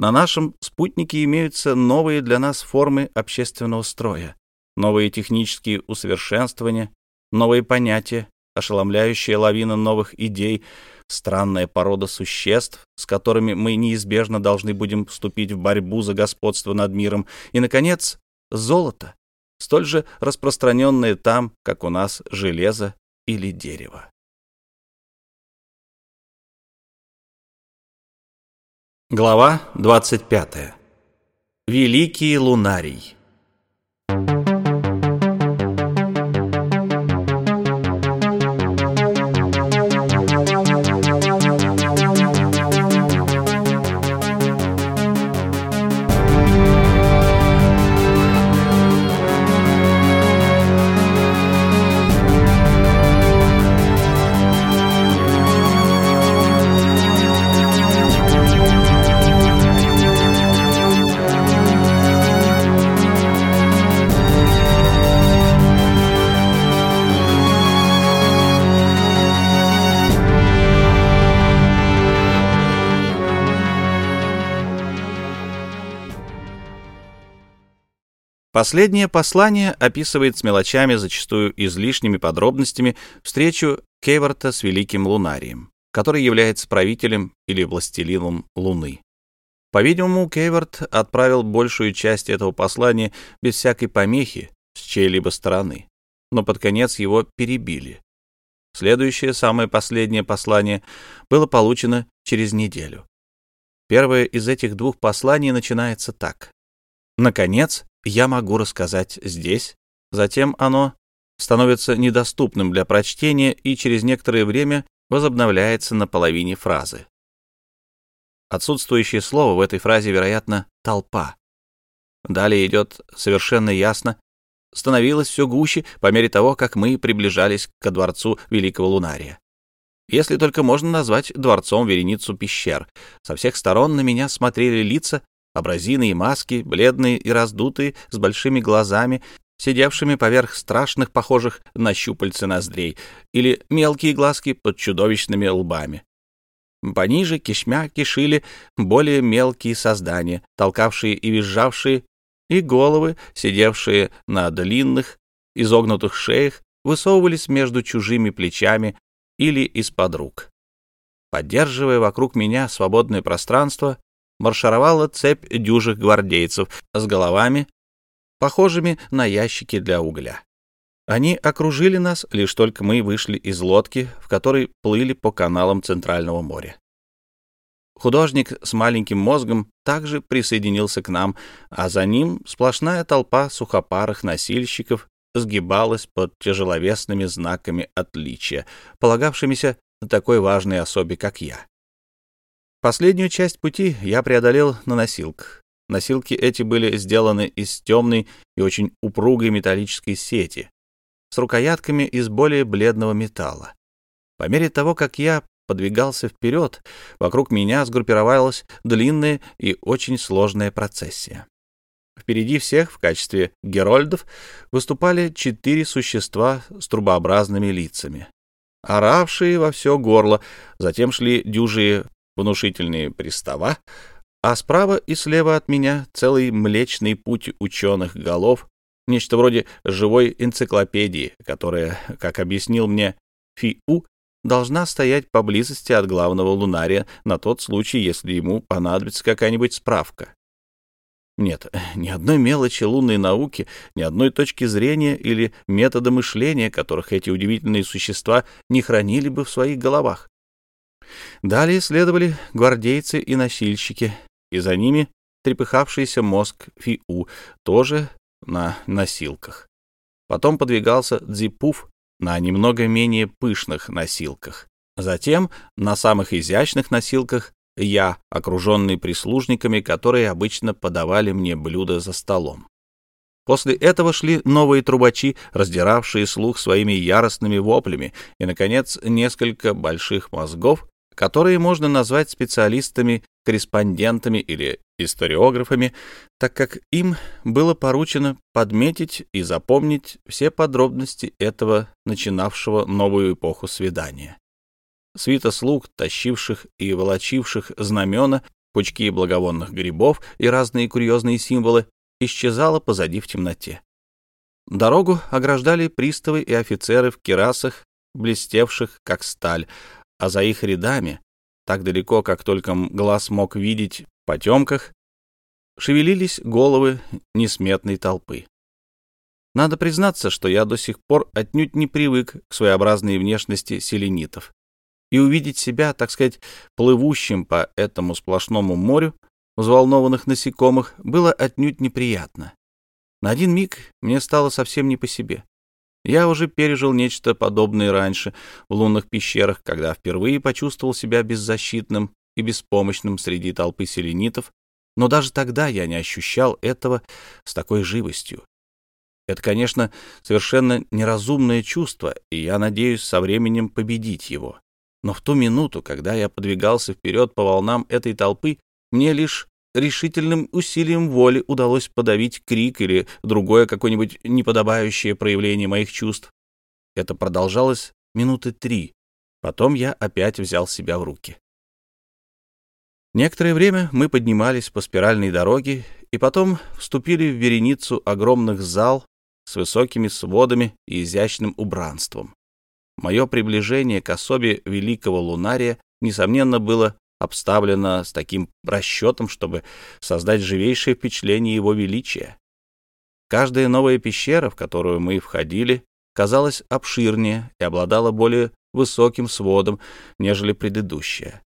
На нашем спутнике имеются новые для нас формы общественного строя, новые технические усовершенствования, новые понятия, ошеломляющая лавина новых идей, странная порода существ, с которыми мы неизбежно должны будем вступить в борьбу за господство над миром, и, наконец, золото, столь же распространенное там, как у нас железо или дерево. Глава 25. Великий лунарий. Последнее послание описывает с мелочами, зачастую излишними подробностями, встречу Кейворта с великим лунарием, который является правителем или властелином Луны. По-видимому, Кейворт отправил большую часть этого послания без всякой помехи с чьей-либо стороны, но под конец его перебили. Следующее, самое последнее послание было получено через неделю. Первое из этих двух посланий начинается так. «Наконец, я могу рассказать здесь». Затем оно становится недоступным для прочтения и через некоторое время возобновляется на половине фразы. Отсутствующее слово в этой фразе, вероятно, «толпа». Далее идет совершенно ясно становилось все гуще по мере того, как мы приближались ко дворцу Великого Лунария. Если только можно назвать дворцом вереницу пещер. Со всех сторон на меня смотрели лица, образины и маски, бледные и раздутые, с большими глазами, сидевшими поверх страшных, похожих на щупальца ноздрей, или мелкие глазки под чудовищными лбами. Пониже кишмя кишили более мелкие создания, толкавшие и визжавшие и головы, сидевшие на длинных, изогнутых шеях, высовывались между чужими плечами или из-под рук. Поддерживая вокруг меня свободное пространство, маршировала цепь дюжих гвардейцев с головами, похожими на ящики для угля. Они окружили нас, лишь только мы вышли из лодки, в которой плыли по каналам Центрального моря. Художник с маленьким мозгом также присоединился к нам, а за ним сплошная толпа сухопарых носильщиков сгибалась под тяжеловесными знаками отличия, полагавшимися такой важной особе, как я. Последнюю часть пути я преодолел на носилках. Носилки эти были сделаны из темной и очень упругой металлической сети с рукоятками из более бледного металла. По мере того, как я подвигался вперед, вокруг меня сгруппировалась длинная и очень сложная процессия. Впереди всех в качестве герольдов выступали четыре существа с трубообразными лицами, оравшие во все горло, затем шли дюжие внушительные пристава, а справа и слева от меня целый млечный путь ученых голов, нечто вроде живой энциклопедии, которая, как объяснил мне Фи-У, должна стоять поблизости от главного лунария на тот случай, если ему понадобится какая-нибудь справка. Нет, ни одной мелочи лунной науки, ни одной точки зрения или метода мышления, которых эти удивительные существа не хранили бы в своих головах. Далее следовали гвардейцы и носильщики, и за ними трепыхавшийся мозг Фиу, тоже на носилках. Потом подвигался Дзипуф на немного менее пышных носилках. Затем на самых изящных носилках я, окруженный прислужниками, которые обычно подавали мне блюда за столом. После этого шли новые трубачи, раздиравшие слух своими яростными воплями, и, наконец, несколько больших мозгов, которые можно назвать специалистами, корреспондентами или историографами, так как им было поручено подметить и запомнить все подробности этого начинавшего новую эпоху свидания. Свита слуг, тащивших и волочивших знамена, пучки благовонных грибов и разные курьезные символы, исчезала позади в темноте. Дорогу ограждали приставы и офицеры в керасах, блестевших как сталь, а за их рядами, так далеко, как только глаз мог видеть в потемках, шевелились головы несметной толпы. Надо признаться, что я до сих пор отнюдь не привык к своеобразной внешности селенитов, и увидеть себя, так сказать, плывущим по этому сплошному морю взволнованных насекомых было отнюдь неприятно. На один миг мне стало совсем не по себе. Я уже пережил нечто подобное раньше в лунных пещерах, когда впервые почувствовал себя беззащитным и беспомощным среди толпы селенитов, но даже тогда я не ощущал этого с такой живостью. Это, конечно, совершенно неразумное чувство, и я надеюсь со временем победить его. Но в ту минуту, когда я подвигался вперед по волнам этой толпы, мне лишь решительным усилием воли удалось подавить крик или другое какое-нибудь неподобающее проявление моих чувств. Это продолжалось минуты три. Потом я опять взял себя в руки. Некоторое время мы поднимались по спиральной дороге и потом вступили в вереницу огромных зал с высокими сводами и изящным убранством. Мое приближение к особе великого лунария, несомненно, было обставлено с таким расчетом, чтобы создать живейшее впечатление его величия. Каждая новая пещера, в которую мы входили, казалась обширнее и обладала более высоким сводом, нежели предыдущая.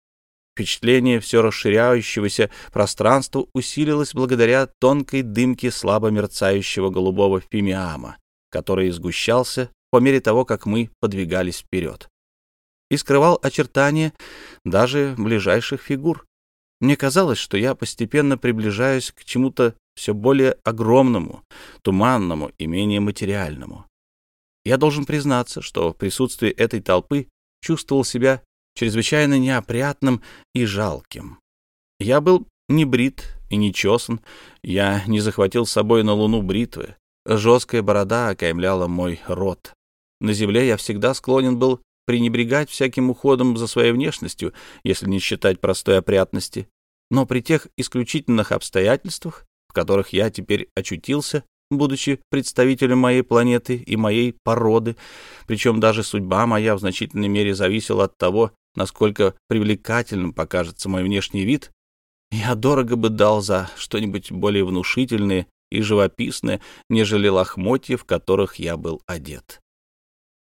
Впечатление все расширяющегося пространства усилилось благодаря тонкой дымке слабо мерцающего голубого фимиама, который сгущался по мере того, как мы подвигались вперед, и скрывал очертания даже ближайших фигур. Мне казалось, что я постепенно приближаюсь к чему-то все более огромному, туманному и менее материальному. Я должен признаться, что в присутствии этой толпы чувствовал себя чрезвычайно неопрятным и жалким. Я был не брит и не чесан, я не захватил с собой на луну бритвы. Жесткая борода окаймляла мой рот. На земле я всегда склонен был пренебрегать всяким уходом за своей внешностью, если не считать простой опрятности. Но при тех исключительных обстоятельствах, в которых я теперь очутился, будучи представителем моей планеты и моей породы, причем даже судьба моя в значительной мере зависела от того, насколько привлекательным покажется мой внешний вид, я дорого бы дал за что-нибудь более внушительное и живописное, нежели лохмотья, в которых я был одет.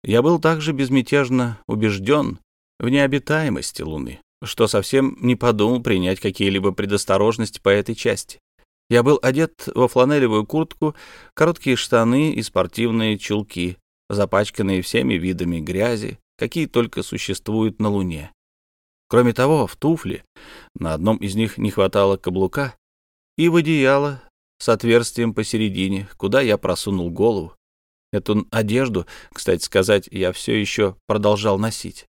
Я был также безмятежно убежден в необитаемости Луны, что совсем не подумал принять какие-либо предосторожности по этой части. Я был одет во фланелевую куртку, короткие штаны и спортивные чулки, запачканные всеми видами грязи, какие только существуют на Луне. Кроме того, в туфле, на одном из них не хватало каблука, и в одеяло с отверстием посередине, куда я просунул голову. Эту одежду, кстати сказать, я все еще продолжал носить.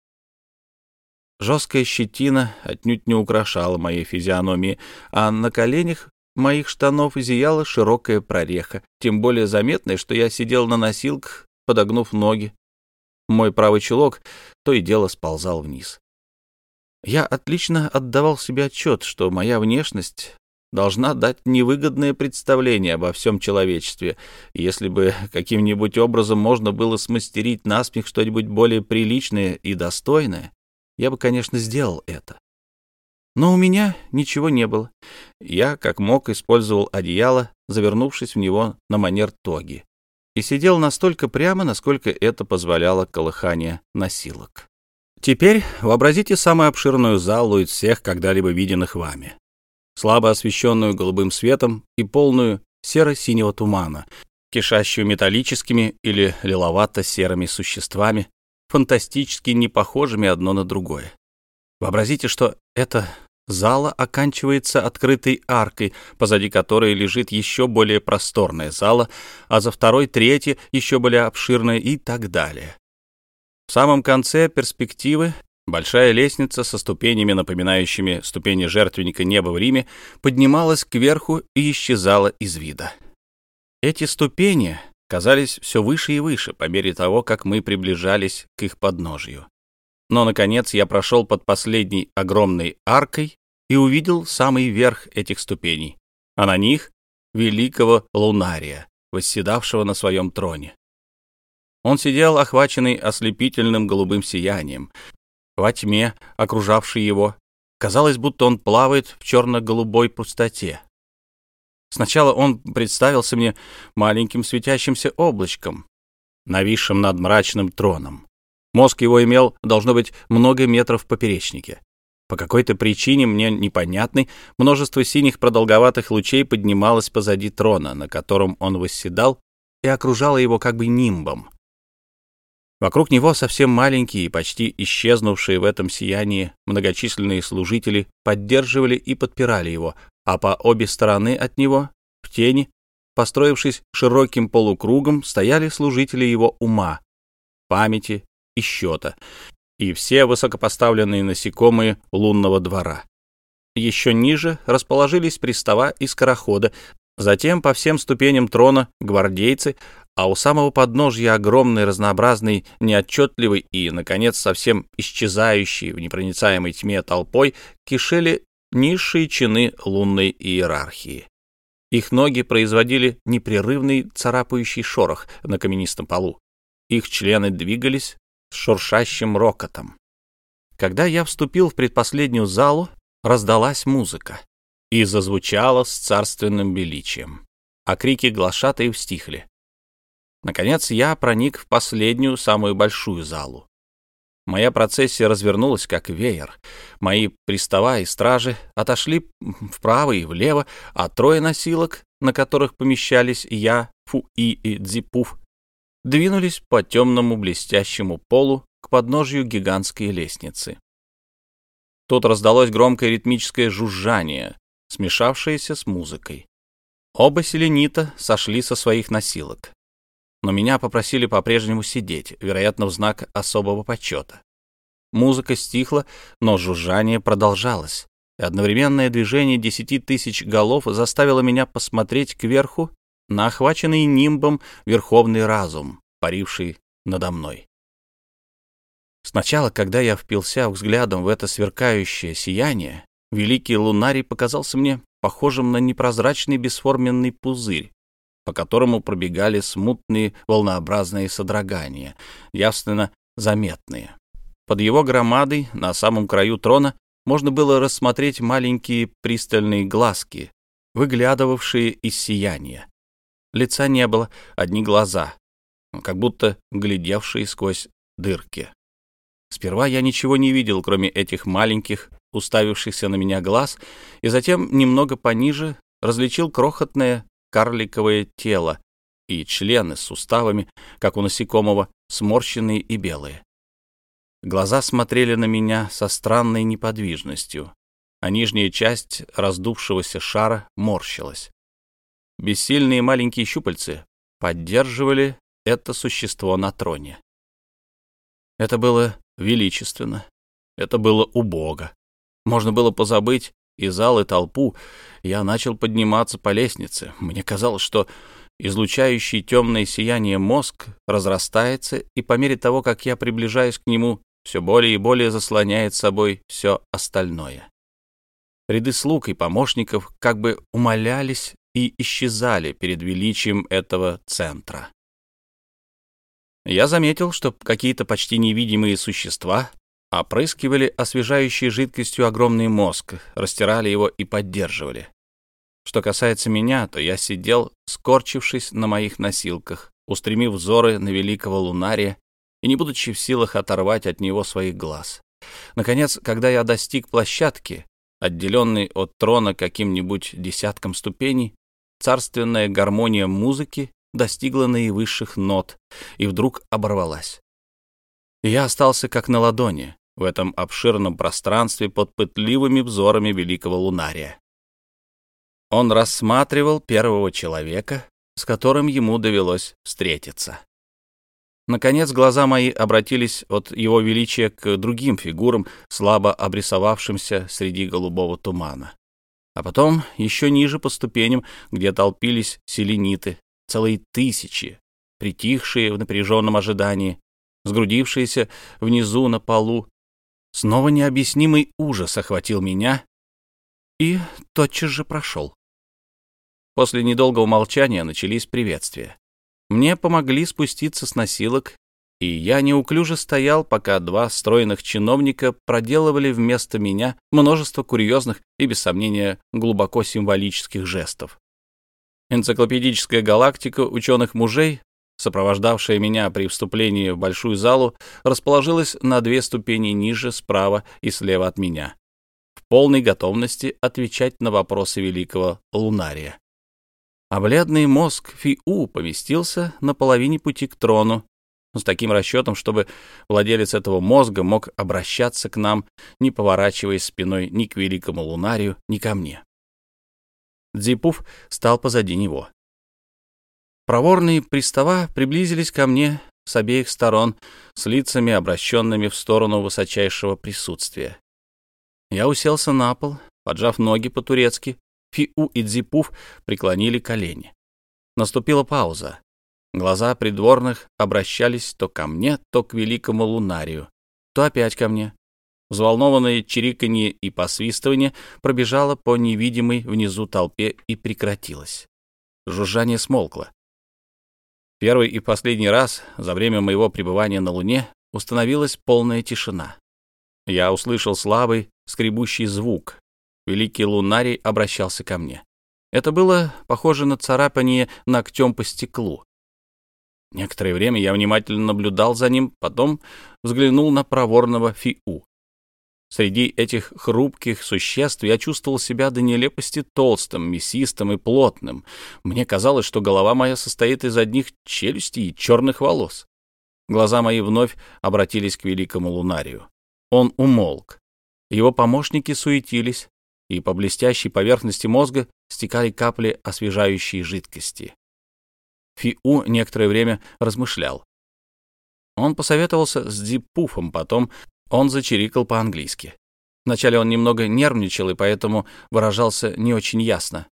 Жесткая щетина отнюдь не украшала моей физиономии, а на коленях моих штанов зияла широкая прореха, тем более заметная, что я сидел на носилках, подогнув ноги, мой правый чулок то и дело сползал вниз. Я отлично отдавал себе отчет, что моя внешность должна дать невыгодное представление обо всем человечестве. Если бы каким-нибудь образом можно было смастерить насмех что-нибудь более приличное и достойное, я бы, конечно, сделал это. Но у меня ничего не было. Я, как мог, использовал одеяло, завернувшись в него на манер тоги и сидел настолько прямо, насколько это позволяло колыхание носилок. Теперь вообразите самую обширную залу из всех когда-либо виденных вами. Слабо освещенную голубым светом и полную серо-синего тумана, кишащую металлическими или лиловато-серыми существами, фантастически не похожими одно на другое. Вообразите, что это Зала оканчивается открытой аркой, позади которой лежит еще более просторная зала, а за второй третья еще более обширная и так далее. В самом конце перспективы большая лестница со ступенями, напоминающими ступени жертвенника неба в Риме, поднималась кверху и исчезала из вида. Эти ступени казались все выше и выше по мере того, как мы приближались к их подножию. Но, наконец, я прошел под последней огромной аркой и увидел самый верх этих ступеней, а на них — великого лунария, восседавшего на своем троне. Он сидел, охваченный ослепительным голубым сиянием. Во тьме, окружавшей его, казалось, будто он плавает в черно-голубой пустоте. Сначала он представился мне маленьким светящимся облачком, нависшим над мрачным троном. Мозг его имел, должно быть, много метров в поперечнике. По какой-то причине мне непонятной, множество синих продолговатых лучей поднималось позади трона, на котором он восседал, и окружало его как бы нимбом. Вокруг него совсем маленькие и почти исчезнувшие в этом сиянии многочисленные служители поддерживали и подпирали его, а по обе стороны от него, в тени, построившись широким полукругом, стояли служители его ума, памяти и счета, и все высокопоставленные насекомые лунного двора. Еще ниже расположились пристава и скорохода, затем по всем ступеням трона гвардейцы, а у самого подножья огромной, разнообразной, неотчетливой и, наконец, совсем исчезающей в непроницаемой тьме толпой кишели низшие чины лунной иерархии. Их ноги производили непрерывный царапающий шорох на каменистом полу. Их члены двигались с шуршащим рокотом. Когда я вступил в предпоследнюю залу, раздалась музыка и зазвучала с царственным величием, а крики глашатаев стихли. Наконец я проник в последнюю, самую большую залу. Моя процессия развернулась, как веер. Мои пристава и стражи отошли вправо и влево, а трое носилок, на которых помещались я, Фу-И и Дзипуф, двинулись по темному блестящему полу к подножью гигантской лестницы. Тут раздалось громкое ритмическое жужжание, смешавшееся с музыкой. Оба селенита сошли со своих носилок но меня попросили по-прежнему сидеть, вероятно, в знак особого почета. Музыка стихла, но жужжание продолжалось, и одновременное движение десяти тысяч голов заставило меня посмотреть кверху на охваченный нимбом верховный разум, паривший надо мной. Сначала, когда я впился взглядом в это сверкающее сияние, великий лунарий показался мне похожим на непрозрачный бесформенный пузырь, по которому пробегали смутные волнообразные содрогания, явственно заметные. Под его громадой на самом краю трона можно было рассмотреть маленькие пристальные глазки, выглядывавшие из сияния. Лица не было, одни глаза, как будто глядевшие сквозь дырки. Сперва я ничего не видел, кроме этих маленьких, уставившихся на меня глаз, и затем немного пониже различил крохотное карликовое тело и члены с суставами, как у насекомого, сморщенные и белые. Глаза смотрели на меня со странной неподвижностью, а нижняя часть раздувшегося шара морщилась. Бессильные маленькие щупальцы поддерживали это существо на троне. Это было величественно, это было убого. Можно было позабыть и зал, и толпу, я начал подниматься по лестнице. Мне казалось, что излучающий темное сияние мозг разрастается, и по мере того, как я приближаюсь к нему, все более и более заслоняет собой все остальное. Ряды слуг и помощников как бы умолялись и исчезали перед величием этого центра. Я заметил, что какие-то почти невидимые существа опрыскивали освежающей жидкостью огромный мозг, растирали его и поддерживали. Что касается меня, то я сидел, скорчившись на моих носилках, устремив взоры на великого лунария и не будучи в силах оторвать от него своих глаз. Наконец, когда я достиг площадки, отделенной от трона каким-нибудь десятком ступеней, царственная гармония музыки достигла наивысших нот и вдруг оборвалась. я остался как на ладони, в этом обширном пространстве под пытливыми взорами великого лунария. Он рассматривал первого человека, с которым ему довелось встретиться. Наконец глаза мои обратились от его величия к другим фигурам, слабо обрисовавшимся среди голубого тумана. А потом еще ниже по ступеням, где толпились селениты, целые тысячи, притихшие в напряженном ожидании, сгрудившиеся внизу на полу Снова необъяснимый ужас охватил меня и тотчас же прошел. После недолгого молчания начались приветствия. Мне помогли спуститься с носилок, и я неуклюже стоял, пока два стройных чиновника проделывали вместо меня множество курьезных и, без сомнения, глубоко символических жестов. Энциклопедическая галактика ученых мужей сопровождавшая меня при вступлении в большую залу, расположилась на две ступени ниже, справа и слева от меня, в полной готовности отвечать на вопросы великого лунария. А бледный мозг Фиу поместился на половине пути к трону, с таким расчетом, чтобы владелец этого мозга мог обращаться к нам, не поворачиваясь спиной ни к великому лунарию, ни ко мне. Дзипуф стал позади него. Проворные пристава приблизились ко мне с обеих сторон, с лицами, обращенными в сторону высочайшего присутствия. Я уселся на пол, поджав ноги по-турецки. Фиу и Дзипуф преклонили колени. Наступила пауза. Глаза придворных обращались то ко мне, то к великому лунарию, то опять ко мне. Взволнованное чириканье и посвистывание пробежало по невидимой внизу толпе и прекратилось. Жужжание смолкло. Первый и последний раз за время моего пребывания на Луне установилась полная тишина. Я услышал слабый, скребущий звук. Великий лунарий обращался ко мне. Это было похоже на царапание ногтем по стеклу. Некоторое время я внимательно наблюдал за ним, потом взглянул на проворного Фиу. Среди этих хрупких существ я чувствовал себя до нелепости толстым, мясистым и плотным. Мне казалось, что голова моя состоит из одних челюстей и черных волос. Глаза мои вновь обратились к великому лунарию. Он умолк. Его помощники суетились, и по блестящей поверхности мозга стекали капли освежающей жидкости. Фиу некоторое время размышлял. Он посоветовался с Дипуфом, потом он зачирикал по-английски. Вначале он немного нервничал и поэтому выражался не очень ясно.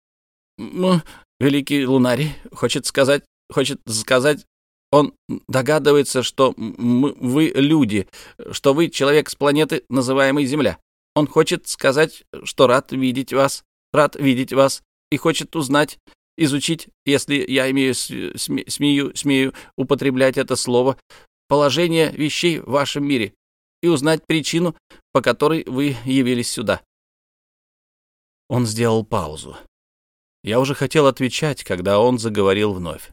«Ну, великий лунарий хочет сказать, хочет сказать, он догадывается, что мы, вы люди, что вы человек с планеты, называемой Земля. Он хочет сказать, что рад видеть вас, рад видеть вас и хочет узнать, изучить, если я имею смею, смею употреблять это слово, положение вещей в вашем мире и узнать причину, по которой вы явились сюда. Он сделал паузу. Я уже хотел отвечать, когда он заговорил вновь.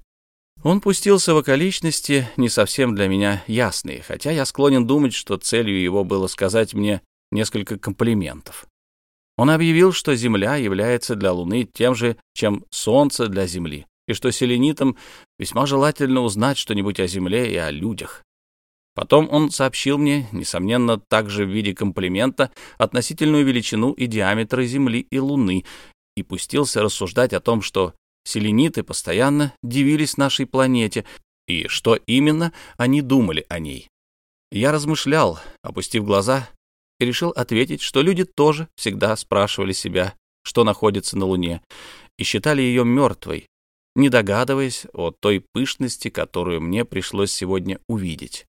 Он пустился в околичности, не совсем для меня ясные, хотя я склонен думать, что целью его было сказать мне несколько комплиментов. Он объявил, что Земля является для Луны тем же, чем Солнце для Земли, и что селенитам весьма желательно узнать что-нибудь о Земле и о людях. Потом он сообщил мне, несомненно, также в виде комплимента, относительную величину и диаметр Земли и Луны, и пустился рассуждать о том, что селениты постоянно дивились нашей планете, и что именно они думали о ней. Я размышлял, опустив глаза, и решил ответить, что люди тоже всегда спрашивали себя, что находится на Луне, и считали ее мертвой, не догадываясь о той пышности, которую мне пришлось сегодня увидеть.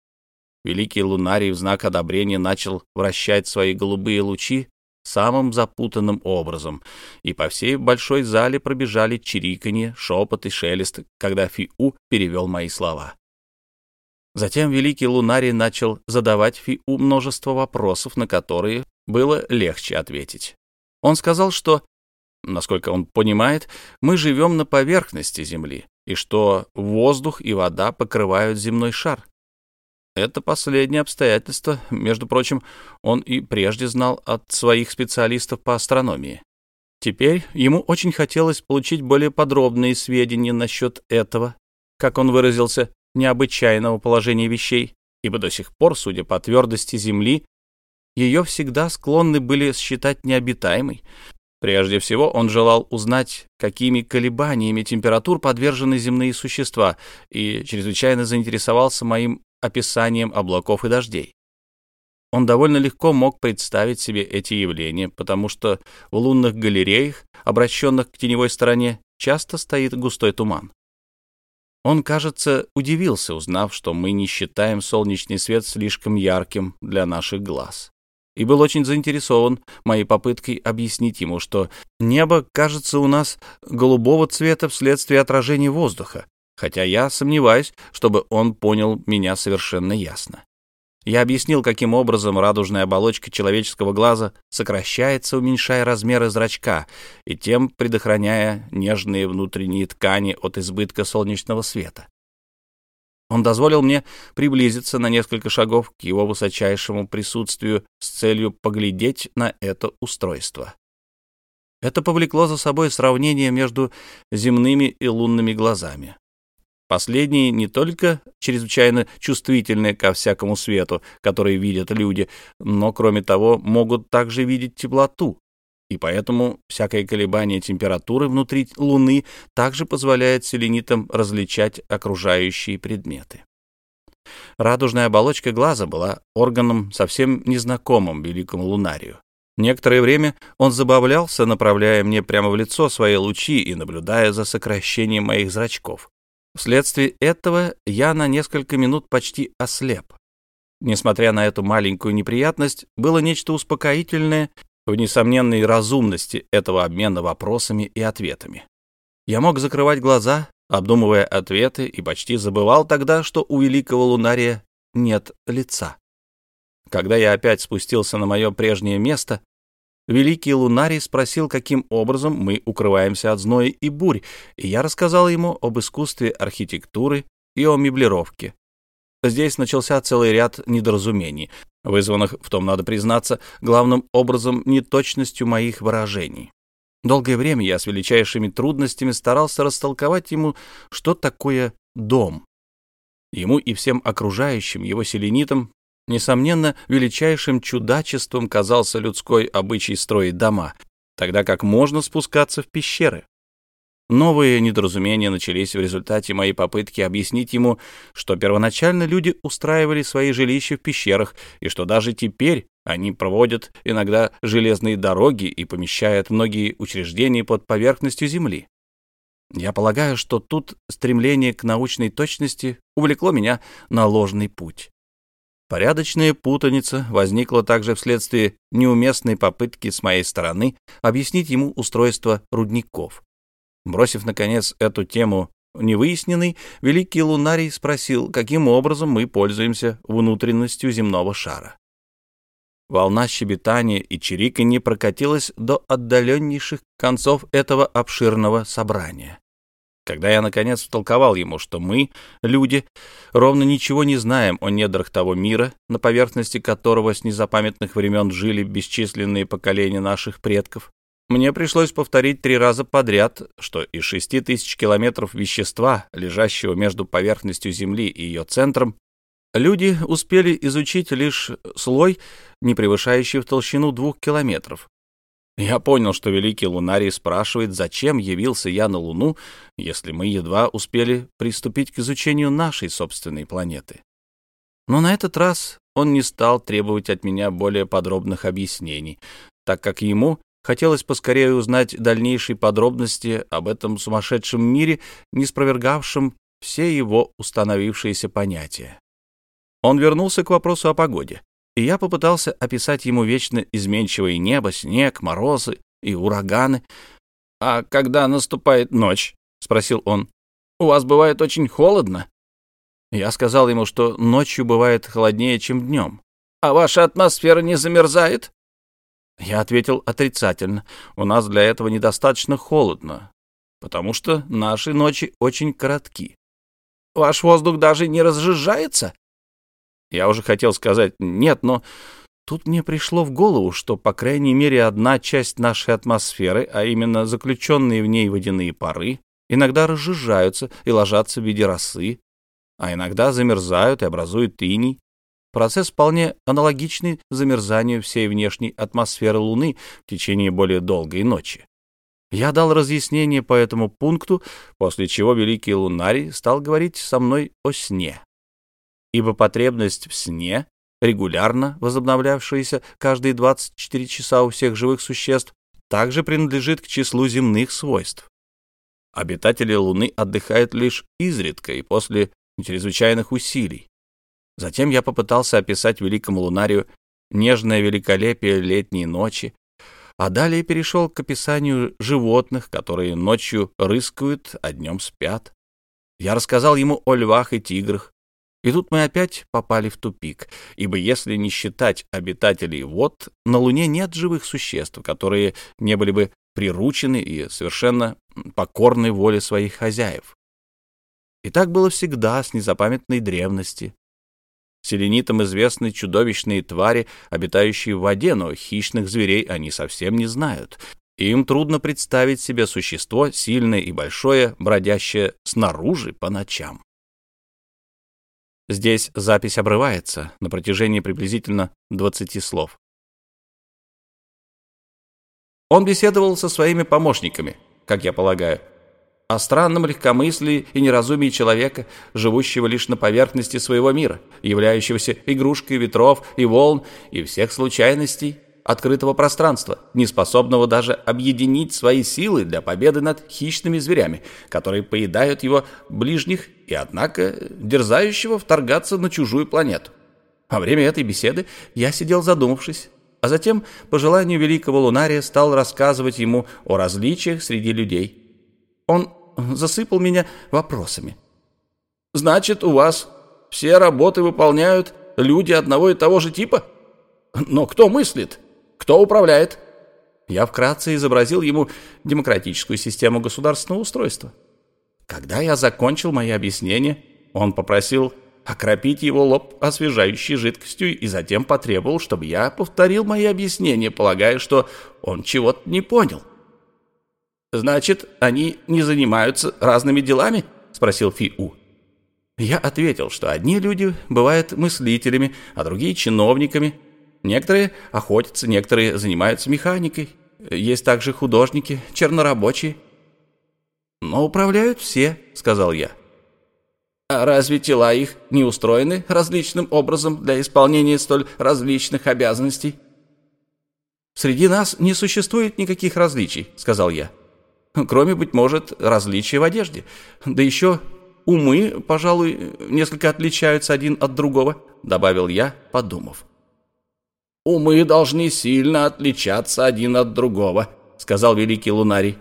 Великий лунарий в знак одобрения начал вращать свои голубые лучи самым запутанным образом, и по всей большой зале пробежали чириканье, шепот и шелест, когда Фиу перевел мои слова. Затем великий лунарий начал задавать Фиу множество вопросов, на которые было легче ответить. Он сказал, что, насколько он понимает, мы живем на поверхности Земли, и что воздух и вода покрывают земной шар, это последнее обстоятельство, между прочим, он и прежде знал от своих специалистов по астрономии. Теперь ему очень хотелось получить более подробные сведения насчет этого, как он выразился, необычайного положения вещей, ибо до сих пор, судя по твердости Земли, ее всегда склонны были считать необитаемой. Прежде всего, он желал узнать, какими колебаниями температур подвержены земные существа, и чрезвычайно заинтересовался моим описанием облаков и дождей. Он довольно легко мог представить себе эти явления, потому что в лунных галереях, обращенных к теневой стороне, часто стоит густой туман. Он, кажется, удивился, узнав, что мы не считаем солнечный свет слишком ярким для наших глаз, и был очень заинтересован моей попыткой объяснить ему, что небо кажется у нас голубого цвета вследствие отражения воздуха, хотя я сомневаюсь, чтобы он понял меня совершенно ясно. Я объяснил, каким образом радужная оболочка человеческого глаза сокращается, уменьшая размеры зрачка и тем предохраняя нежные внутренние ткани от избытка солнечного света. Он дозволил мне приблизиться на несколько шагов к его высочайшему присутствию с целью поглядеть на это устройство. Это повлекло за собой сравнение между земными и лунными глазами. Последние не только чрезвычайно чувствительны ко всякому свету, который видят люди, но, кроме того, могут также видеть теплоту, и поэтому всякое колебание температуры внутри Луны также позволяет селенитам различать окружающие предметы. Радужная оболочка глаза была органом совсем незнакомым великому лунарию. Некоторое время он забавлялся, направляя мне прямо в лицо свои лучи и наблюдая за сокращением моих зрачков. Вследствие этого я на несколько минут почти ослеп. несмотря на эту маленькую неприятность, было нечто успокоительное в несомненной разумности этого обмена вопросами и ответами. Я мог закрывать глаза, обдумывая ответы, и почти забывал тогда, что у великого лунария нет лица. Когда я опять спустился на мое прежнее место, великий лунарий спросил, каким образом мы укрываемся от зноя и бурь, и я рассказал ему об искусстве архитектуры и о меблировке. Здесь начался целый ряд недоразумений, вызванных, в том надо признаться, главным образом неточностью моих выражений. Долгое время я с величайшими трудностями старался растолковать ему, что такое дом. Ему и всем окружающим его селенитам, несомненно, величайшим чудачеством казался людской обычай строить дома, тогда как можно спускаться в пещеры. Новые недоразумения начались в результате моей попытки объяснить ему, что первоначально люди устраивали свои жилища в пещерах, и что даже теперь они проводят иногда железные дороги и помещают многие учреждения под поверхностью земли. Я полагаю, что тут стремление к научной точности увлекло меня на ложный путь. Порядочная путаница возникла также вследствие неуместной попытки с моей стороны объяснить ему устройство рудников. Бросив, наконец, эту тему невыясненной, великий лунарий спросил, каким образом мы пользуемся внутренностью земного шара. Волна щебетания и чириканье прокатилась до отдаленнейших концов этого обширного собрания. Когда я, наконец, втолковал ему, что мы, люди, ровно ничего не знаем о недрах того мира, на поверхности которого с незапамятных времен жили бесчисленные поколения наших предков, мне пришлось повторить три раза подряд, что из шести тысяч километров вещества, лежащего между поверхностью Земли и ее центром, люди успели изучить лишь слой, не превышающий в толщину двух километров. Я понял, что великий лунарий спрашивает, зачем явился я на Луну, если мы едва успели приступить к изучению нашей собственной планеты. Но на этот раз он не стал требовать от меня более подробных объяснений, так как ему Хотелось поскорее узнать дальнейшие подробности об этом сумасшедшем мире, не спровергавшем все его установившиеся понятия. Он вернулся к вопросу о погоде, и я попытался описать ему вечно изменчивое небо, снег, морозы и ураганы. «А когда наступает ночь?» — спросил он. «У вас бывает очень холодно?» Я сказал ему, что ночью бывает холоднее, чем днем. «А ваша атмосфера не замерзает?» Я ответил отрицательно. У нас для этого недостаточно холодно, потому что наши ночи очень коротки. Ваш воздух даже не разжижается? Я уже хотел сказать нет, но тут мне пришло в голову, что, по крайней мере, одна часть нашей атмосферы, а именно заключенные в ней водяные пары, иногда разжижаются и ложатся в виде росы, а иногда замерзают и образуют иней. Процесс вполне аналогичный замерзанию всей внешней атмосферы Луны в течение более долгой ночи. Я дал разъяснение по этому пункту, после чего великий лунарий стал говорить со мной о сне. Ибо потребность в сне, регулярно возобновлявшаяся каждые 24 часа у всех живых существ, также принадлежит к числу земных свойств. Обитатели Луны отдыхают лишь изредка и после чрезвычайных усилий. Затем я попытался описать великому лунарию нежное великолепие летней ночи, а далее перешел к описанию животных, которые ночью рыскают, а днем спят. Я рассказал ему о львах и тиграх, и тут мы опять попали в тупик, ибо если не считать обитателей вод, на Луне нет живых существ, которые не были бы приручены и совершенно покорны воле своих хозяев. И так было всегда с незапамятной древности. Селенитам известны чудовищные твари, обитающие в воде, но хищных зверей они совсем не знают. Им трудно представить себе существо сильное и большое, бродящее снаружи по ночам. Здесь запись обрывается на протяжении приблизительно 20 слов. Он беседовал со своими помощниками, как я полагаю, о странном легкомыслии и неразумии человека, живущего лишь на поверхности своего мира, являющегося игрушкой ветров и волн и всех случайностей открытого пространства, неспособного даже объединить свои силы для победы над хищными зверями, которые поедают его ближних и, однако, дерзающего вторгаться на чужую планету. Во время этой беседы я сидел задумавшись, а затем, по желанию великого лунария, стал рассказывать ему о различиях среди людей. Он засыпал меня вопросами. «Значит, у вас все работы выполняют люди одного и того же типа? Но кто мыслит? Кто управляет?» Я вкратце изобразил ему демократическую систему государственного устройства. Когда я закончил мои объяснения, он попросил окропить его лоб освежающей жидкостью и затем потребовал, чтобы я повторил мои объяснения, полагая, что он чего-то не понял. «Значит, они не занимаются разными делами?» — спросил Фи-У. Я ответил, что одни люди бывают мыслителями, а другие — чиновниками. Некоторые охотятся, некоторые занимаются механикой. Есть также художники, чернорабочие. «Но управляют все», — сказал я. «А разве тела их не устроены различным образом для исполнения столь различных обязанностей?» «Среди нас не существует никаких различий», — сказал я. «Кроме, быть может, различий в одежде. Да еще умы, пожалуй, несколько отличаются один от другого», — добавил я, подумав. «Умы должны сильно отличаться один от другого», — сказал великий лунарий.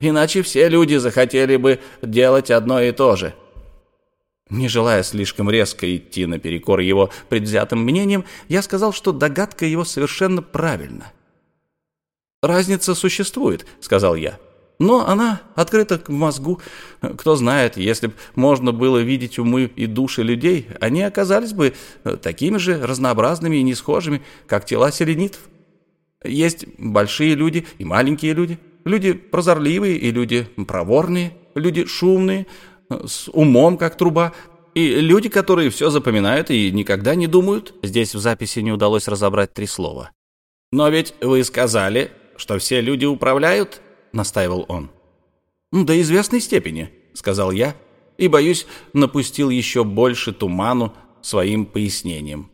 «Иначе все люди захотели бы делать одно и то же». Не желая слишком резко идти наперекор его предвзятым мнениям, я сказал, что догадка его совершенно правильна. «Разница существует», — сказал я. «Но она открыта в мозгу. Кто знает, если бы можно было видеть умы и души людей, они оказались бы такими же разнообразными и несхожими, как тела селенитов. Есть большие люди и маленькие люди, люди прозорливые и люди проворные, люди шумные, с умом, как труба, и люди, которые все запоминают и никогда не думают. Здесь в записи не удалось разобрать три слова. «Но ведь вы сказали, что все люди управляют?» — настаивал он. «До известной степени», — сказал я, и, боюсь, напустил еще больше туману своим пояснением.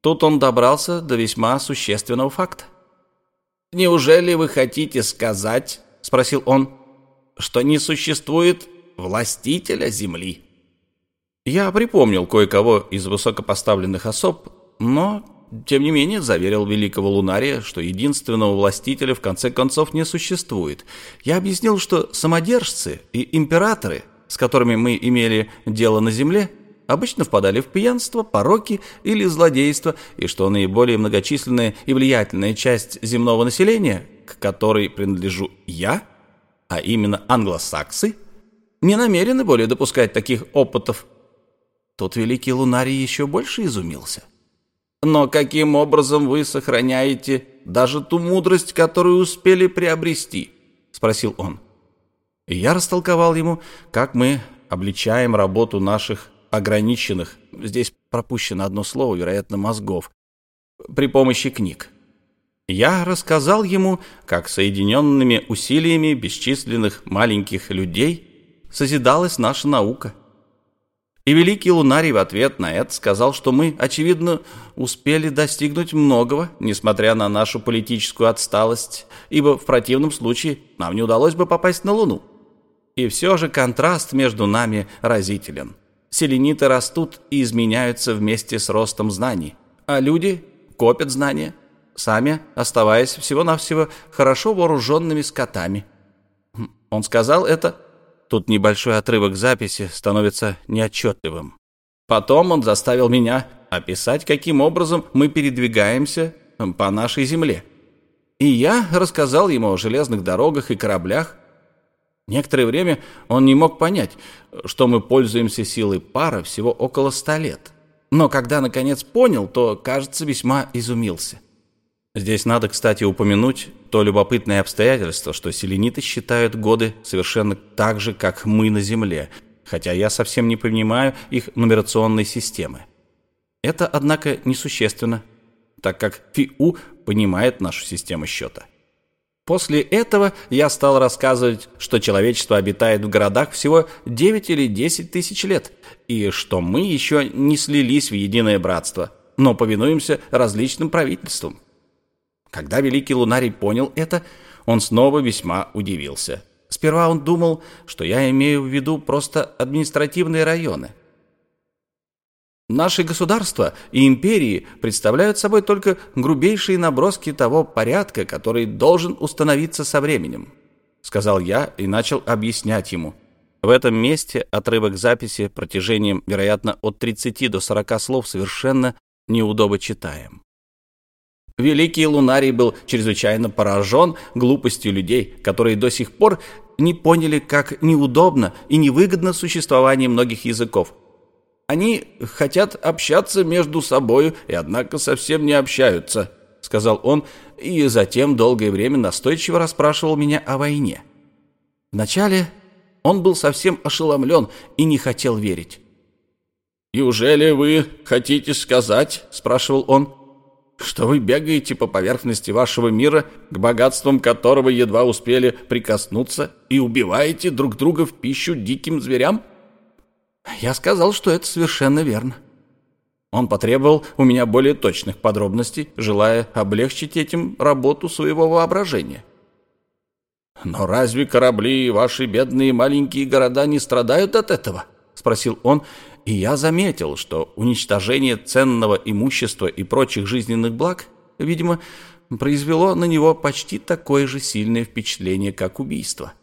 Тут он добрался до весьма существенного факта. «Неужели вы хотите сказать, — спросил он, — что не существует властителя земли. Я припомнил кое-кого из высокопоставленных особ, но, тем не менее, заверил великого Лунария, что единственного властителя в конце концов не существует. Я объяснил, что самодержцы и императоры, с которыми мы имели дело на земле, обычно впадали в пьянство, пороки или злодейство, и что наиболее многочисленная и влиятельная часть земного населения, к которой принадлежу я, а именно англосаксы, не намерены более допускать таких опытов. Тут великий лунарий еще больше изумился. Но каким образом вы сохраняете даже ту мудрость, которую успели приобрести? Спросил он. Я растолковал ему, как мы обличаем работу наших ограниченных, здесь пропущено одно слово, вероятно, мозгов, при помощи книг. Я рассказал ему, как соединенными усилиями бесчисленных маленьких людей созидалась наша наука. И великий лунарий в ответ на это сказал, что мы, очевидно, успели достигнуть многого, несмотря на нашу политическую отсталость, ибо в противном случае нам не удалось бы попасть на Луну. И все же контраст между нами разителен. Селениты растут и изменяются вместе с ростом знаний, а люди копят знания, сами оставаясь всего-навсего хорошо вооруженными скотами. Он сказал это Тут небольшой отрывок записи становится неотчетливым. Потом он заставил меня описать, каким образом мы передвигаемся по нашей земле. И я рассказал ему о железных дорогах и кораблях. Некоторое время он не мог понять, что мы пользуемся силой пара всего около ста лет. Но когда наконец понял, то, кажется, весьма изумился. Здесь надо, кстати, упомянуть то любопытное обстоятельство, что селениты считают годы совершенно так же, как мы на Земле, хотя я совсем не понимаю их нумерационной системы. Это, однако, несущественно, так как ФИУ понимает нашу систему счета. После этого я стал рассказывать, что человечество обитает в городах всего 9 или 10 тысяч лет, и что мы еще не слились в единое братство, но повинуемся различным правительствам. Когда великий лунарий понял это, он снова весьма удивился. Сперва он думал, что я имею в виду просто административные районы. Наши государства и империи представляют собой только грубейшие наброски того порядка, который должен установиться со временем, сказал я и начал объяснять ему. В этом месте отрывок записи протяжением, вероятно, от 30 до 40 слов совершенно неудобо читаем. Великий Лунарий был чрезвычайно поражен глупостью людей, которые до сих пор не поняли, как неудобно и невыгодно существование многих языков, они хотят общаться между собою и, однако, совсем не общаются», — сказал он, и затем долгое время настойчиво расспрашивал меня о войне. Вначале он был совсем ошеломлен и не хотел верить. «Неужели вы хотите сказать, — спрашивал он, — что вы бегаете по поверхности вашего мира, к богатствам которого едва успели прикоснуться, и убиваете друг друга в пищу диким зверям?» Я сказал, что это совершенно верно. Он потребовал у меня более точных подробностей, желая облегчить этим работу своего воображения. «Но разве корабли и ваши бедные маленькие города не страдают от этого?» — спросил он, и я заметил, что уничтожение ценного имущества и прочих жизненных благ, видимо, произвело на него почти такое же сильное впечатление, как убийство.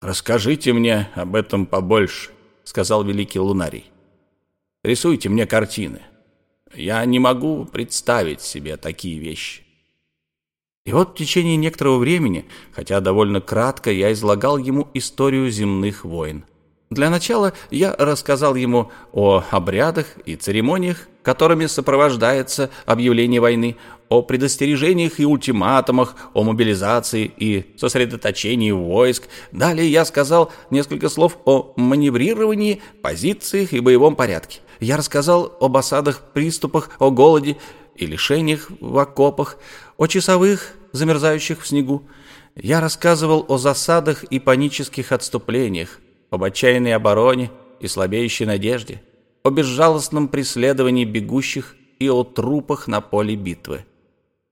«Расскажите мне об этом побольше», сказал великий лунарий. Рисуйте мне картины. Я не могу представить себе такие вещи. И вот в течение некоторого времени, хотя довольно кратко, я излагал ему историю земных войн. Для начала я рассказал ему о обрядах и церемониях, которыми сопровождается объявление войны, о предостережениях и ультиматумах, о мобилизации и сосредоточении войск. Далее я сказал несколько слов о маневрировании, позициях и боевом порядке. Я рассказал об осадах, приступах, о голоде и лишениях в окопах, о часовых, замерзающих в снегу. Я рассказывал о засадах и панических отступлениях, об отчаянной обороне и слабеющей надежде, о безжалостном преследовании бегущих и о трупах на поле битвы.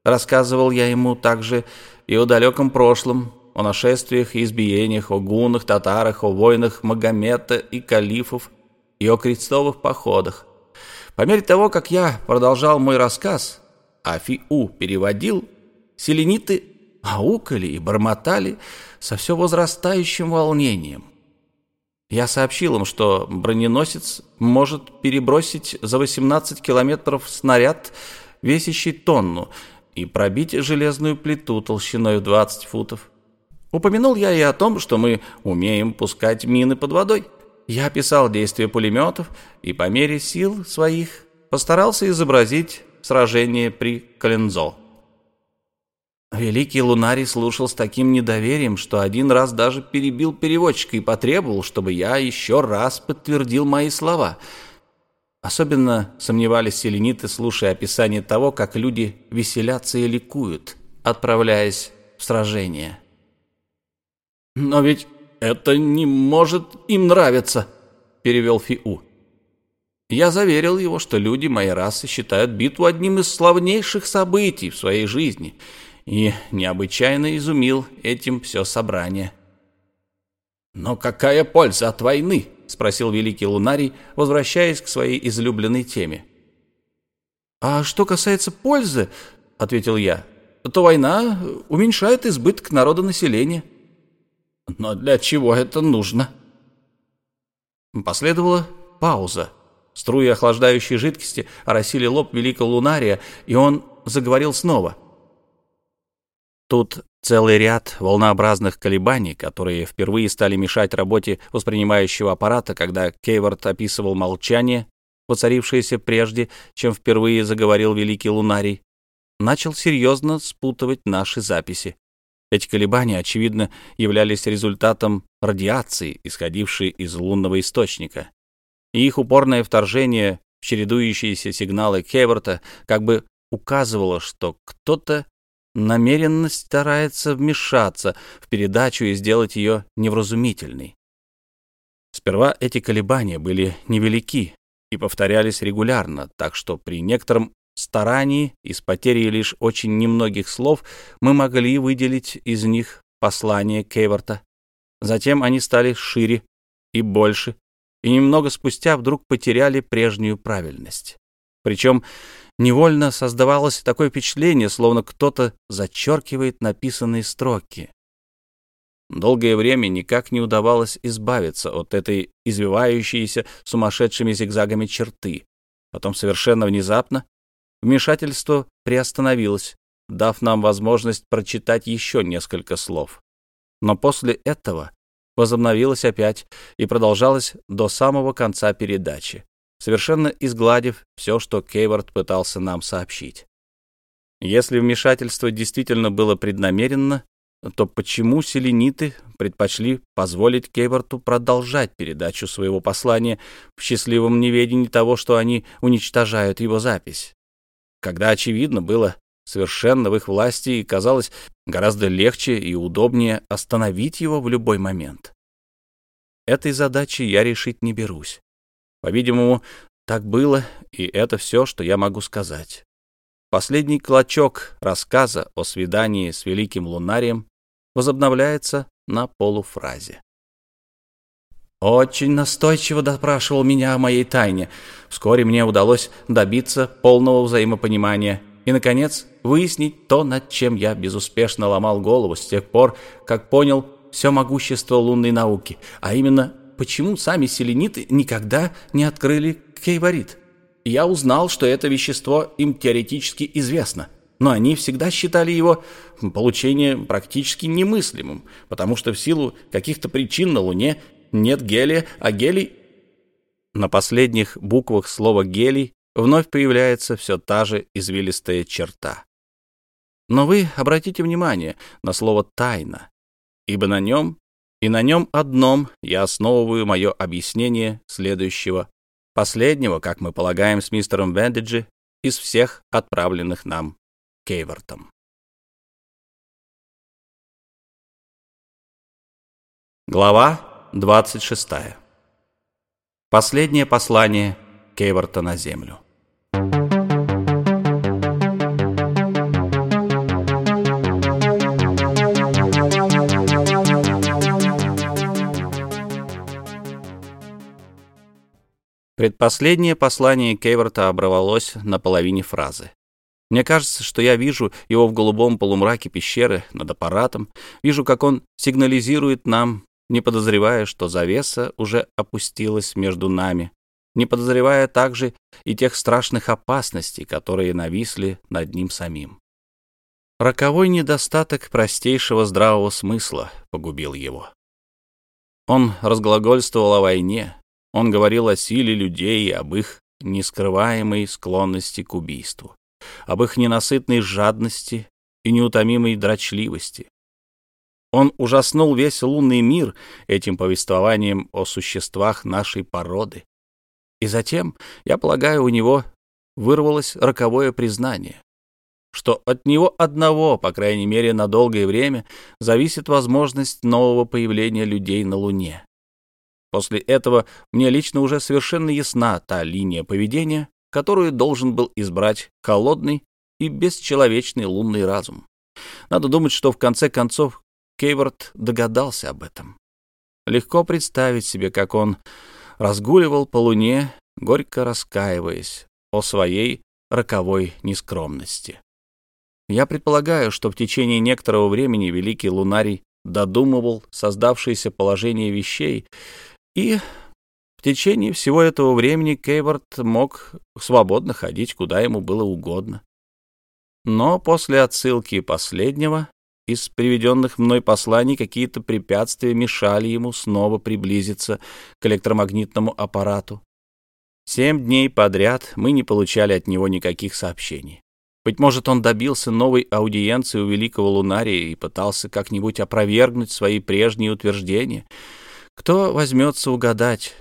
Рассказывал я ему также и о далеком прошлом, о нашествиях и избиениях, о гунах, татарах, о войнах Магомета и калифов, и о крестовых походах. По мере того, как я продолжал мой рассказ, а Фиу переводил, селениты аукали и бормотали со все возрастающим волнением – я сообщил им, что броненосец может перебросить за 18 километров снаряд, весящий тонну, и пробить железную плиту толщиной в 20 футов. Упомянул я и о том, что мы умеем пускать мины под водой. Я описал действия пулеметов и по мере сил своих постарался изобразить сражение при Калензо. Великий Лунарий слушал с таким недоверием, что один раз даже перебил переводчика и потребовал, чтобы я еще раз подтвердил мои слова. Особенно сомневались селениты, слушая описание того, как люди веселятся и ликуют, отправляясь в сражение. «Но ведь это не может им нравиться», — перевел Фиу. Я заверил его, что люди моей расы считают битву одним из славнейших событий в своей жизни — и необычайно изумил этим все собрание. «Но какая польза от войны?» — спросил великий лунарий, возвращаясь к своей излюбленной теме. «А что касается пользы, — ответил я, — то война уменьшает избыток народонаселения». «Но для чего это нужно?» Последовала пауза. Струи охлаждающей жидкости оросили лоб великого лунария, и он заговорил снова — Тут целый ряд волнообразных колебаний, которые впервые стали мешать работе воспринимающего аппарата, когда Кейворт описывал молчание, воцарившееся прежде, чем впервые заговорил великий лунарий, начал серьезно спутывать наши записи. Эти колебания, очевидно, являлись результатом радиации, исходившей из лунного источника. И их упорное вторжение в чередующиеся сигналы Кейворта как бы указывало, что кто-то намеренно старается вмешаться в передачу и сделать ее невразумительной. Сперва эти колебания были невелики и повторялись регулярно, так что при некотором старании и с потерей лишь очень немногих слов мы могли выделить из них послание Кейворта. Затем они стали шире и больше, и немного спустя вдруг потеряли прежнюю правильность. Причем невольно создавалось такое впечатление, словно кто-то зачеркивает написанные строки. Долгое время никак не удавалось избавиться от этой извивающейся сумасшедшими зигзагами черты. Потом совершенно внезапно вмешательство приостановилось, дав нам возможность прочитать еще несколько слов. Но после этого возобновилось опять и продолжалось до самого конца передачи, совершенно изгладив все, что Кейвард пытался нам сообщить. Если вмешательство действительно было преднамеренно, то почему селениты предпочли позволить Кейварту продолжать передачу своего послания в счастливом неведении того, что они уничтожают его запись? Когда очевидно было совершенно в их власти и казалось гораздо легче и удобнее остановить его в любой момент. Этой задачи я решить не берусь. По-видимому, так было, и это все, что я могу сказать. Последний клочок рассказа о свидании с великим лунарием возобновляется на полуфразе. Очень настойчиво допрашивал меня о моей тайне. Вскоре мне удалось добиться полного взаимопонимания и, наконец, выяснить то, над чем я безуспешно ломал голову с тех пор, как понял все могущество лунной науки, а именно, почему сами селениты никогда не открыли кейворит. Я узнал, что это вещество им теоретически известно, но они всегда считали его получение практически немыслимым, потому что в силу каких-то причин на Луне нет гелия, а гелий... На последних буквах слова «гелий» вновь появляется все та же извилистая черта. Но вы обратите внимание на слово «тайна», ибо на нем и на нем одном я основываю мое объяснение следующего, последнего, как мы полагаем с мистером Вендиджи, из всех отправленных нам Кейвортом. Глава 26. Последнее послание Кейворта на Землю. Предпоследнее послание Кейворта оборвалось на половине фразы. Мне кажется, что я вижу его в голубом полумраке пещеры над аппаратом, вижу, как он сигнализирует нам, не подозревая, что завеса уже опустилась между нами, не подозревая также и тех страшных опасностей, которые нависли над ним самим. Роковой недостаток простейшего здравого смысла погубил его. Он разглагольствовал о войне, он говорил о силе людей и об их нескрываемой склонности к убийству, об их ненасытной жадности и неутомимой дрочливости. Он ужаснул весь лунный мир этим повествованием о существах нашей породы. И затем, я полагаю, у него вырвалось роковое признание, что от него одного, по крайней мере на долгое время, зависит возможность нового появления людей на Луне. После этого мне лично уже совершенно ясна та линия поведения, которую должен был избрать холодный и бесчеловечный лунный разум. Надо думать, что в конце концов Кейворт догадался об этом. Легко представить себе, как он разгуливал по луне, горько раскаиваясь о своей роковой нескромности. Я предполагаю, что в течение некоторого времени великий лунарий додумывал создавшееся положение вещей и в течение всего этого времени Кейворт мог свободно ходить, куда ему было угодно. Но после отсылки последнего из приведенных мной посланий какие-то препятствия мешали ему снова приблизиться к электромагнитному аппарату. Семь дней подряд мы не получали от него никаких сообщений. Быть может, он добился новой аудиенции у великого лунария и пытался как-нибудь опровергнуть свои прежние утверждения — кто возьмется угадать,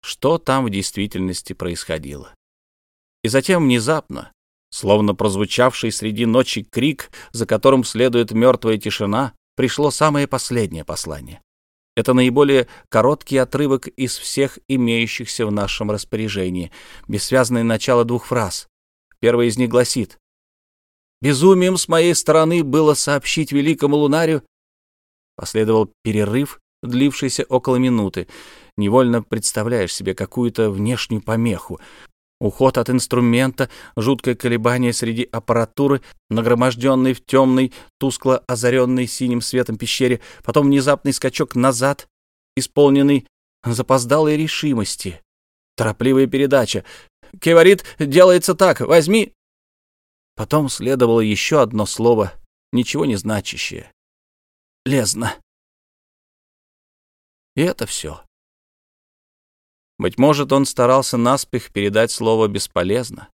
что там в действительности происходило? И затем внезапно, словно прозвучавший среди ночи крик, за которым следует мертвая тишина, пришло самое последнее послание. Это наиболее короткий отрывок из всех имеющихся в нашем распоряжении, бессвязное начало двух фраз. Первая из них гласит «Безумием с моей стороны было сообщить великому лунарию». Последовал перерыв, длившийся около минуты. Невольно представляешь себе какую-то внешнюю помеху. Уход от инструмента, жуткое колебание среди аппаратуры, нагроможденной в темной, тускло озаренной синим светом пещере, потом внезапный скачок назад, исполненный запоздалой решимости. Торопливая передача. «Кеварит, делается так, возьми!» Потом следовало еще одно слово, ничего не значащее. «Лезно». И это все. Быть может, он старался наспех передать слово «бесполезно»,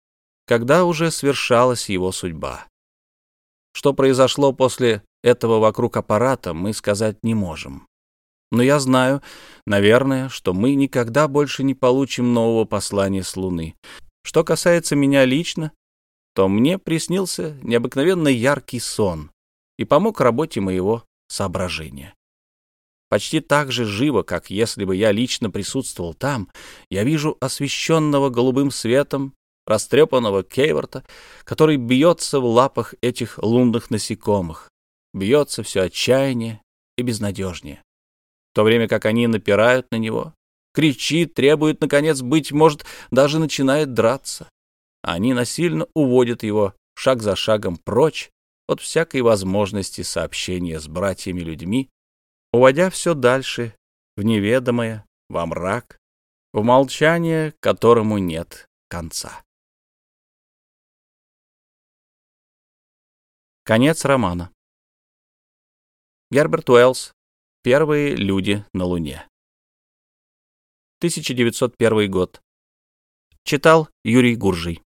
когда уже свершалась его судьба. Что произошло после этого вокруг аппарата, мы сказать не можем. Но я знаю, наверное, что мы никогда больше не получим нового послания с Луны. Что касается меня лично, то мне приснился необыкновенно яркий сон и помог работе моего соображения. Почти так же живо, как если бы я лично присутствовал там, я вижу освещенного голубым светом растрепанного Кейворта, который бьется в лапах этих лунных насекомых, бьется все отчаяннее и безнадежнее в то время как они напирают на него, кричит, требует, наконец, быть может, даже начинает драться. Они насильно уводят его шаг за шагом прочь от всякой возможности сообщения с братьями-людьми, уводя все дальше в неведомое, во мрак, в молчание, которому нет конца. Конец романа. Герберт Уэллс Первые люди на Луне. 1901 год. Читал Юрий Гуржий.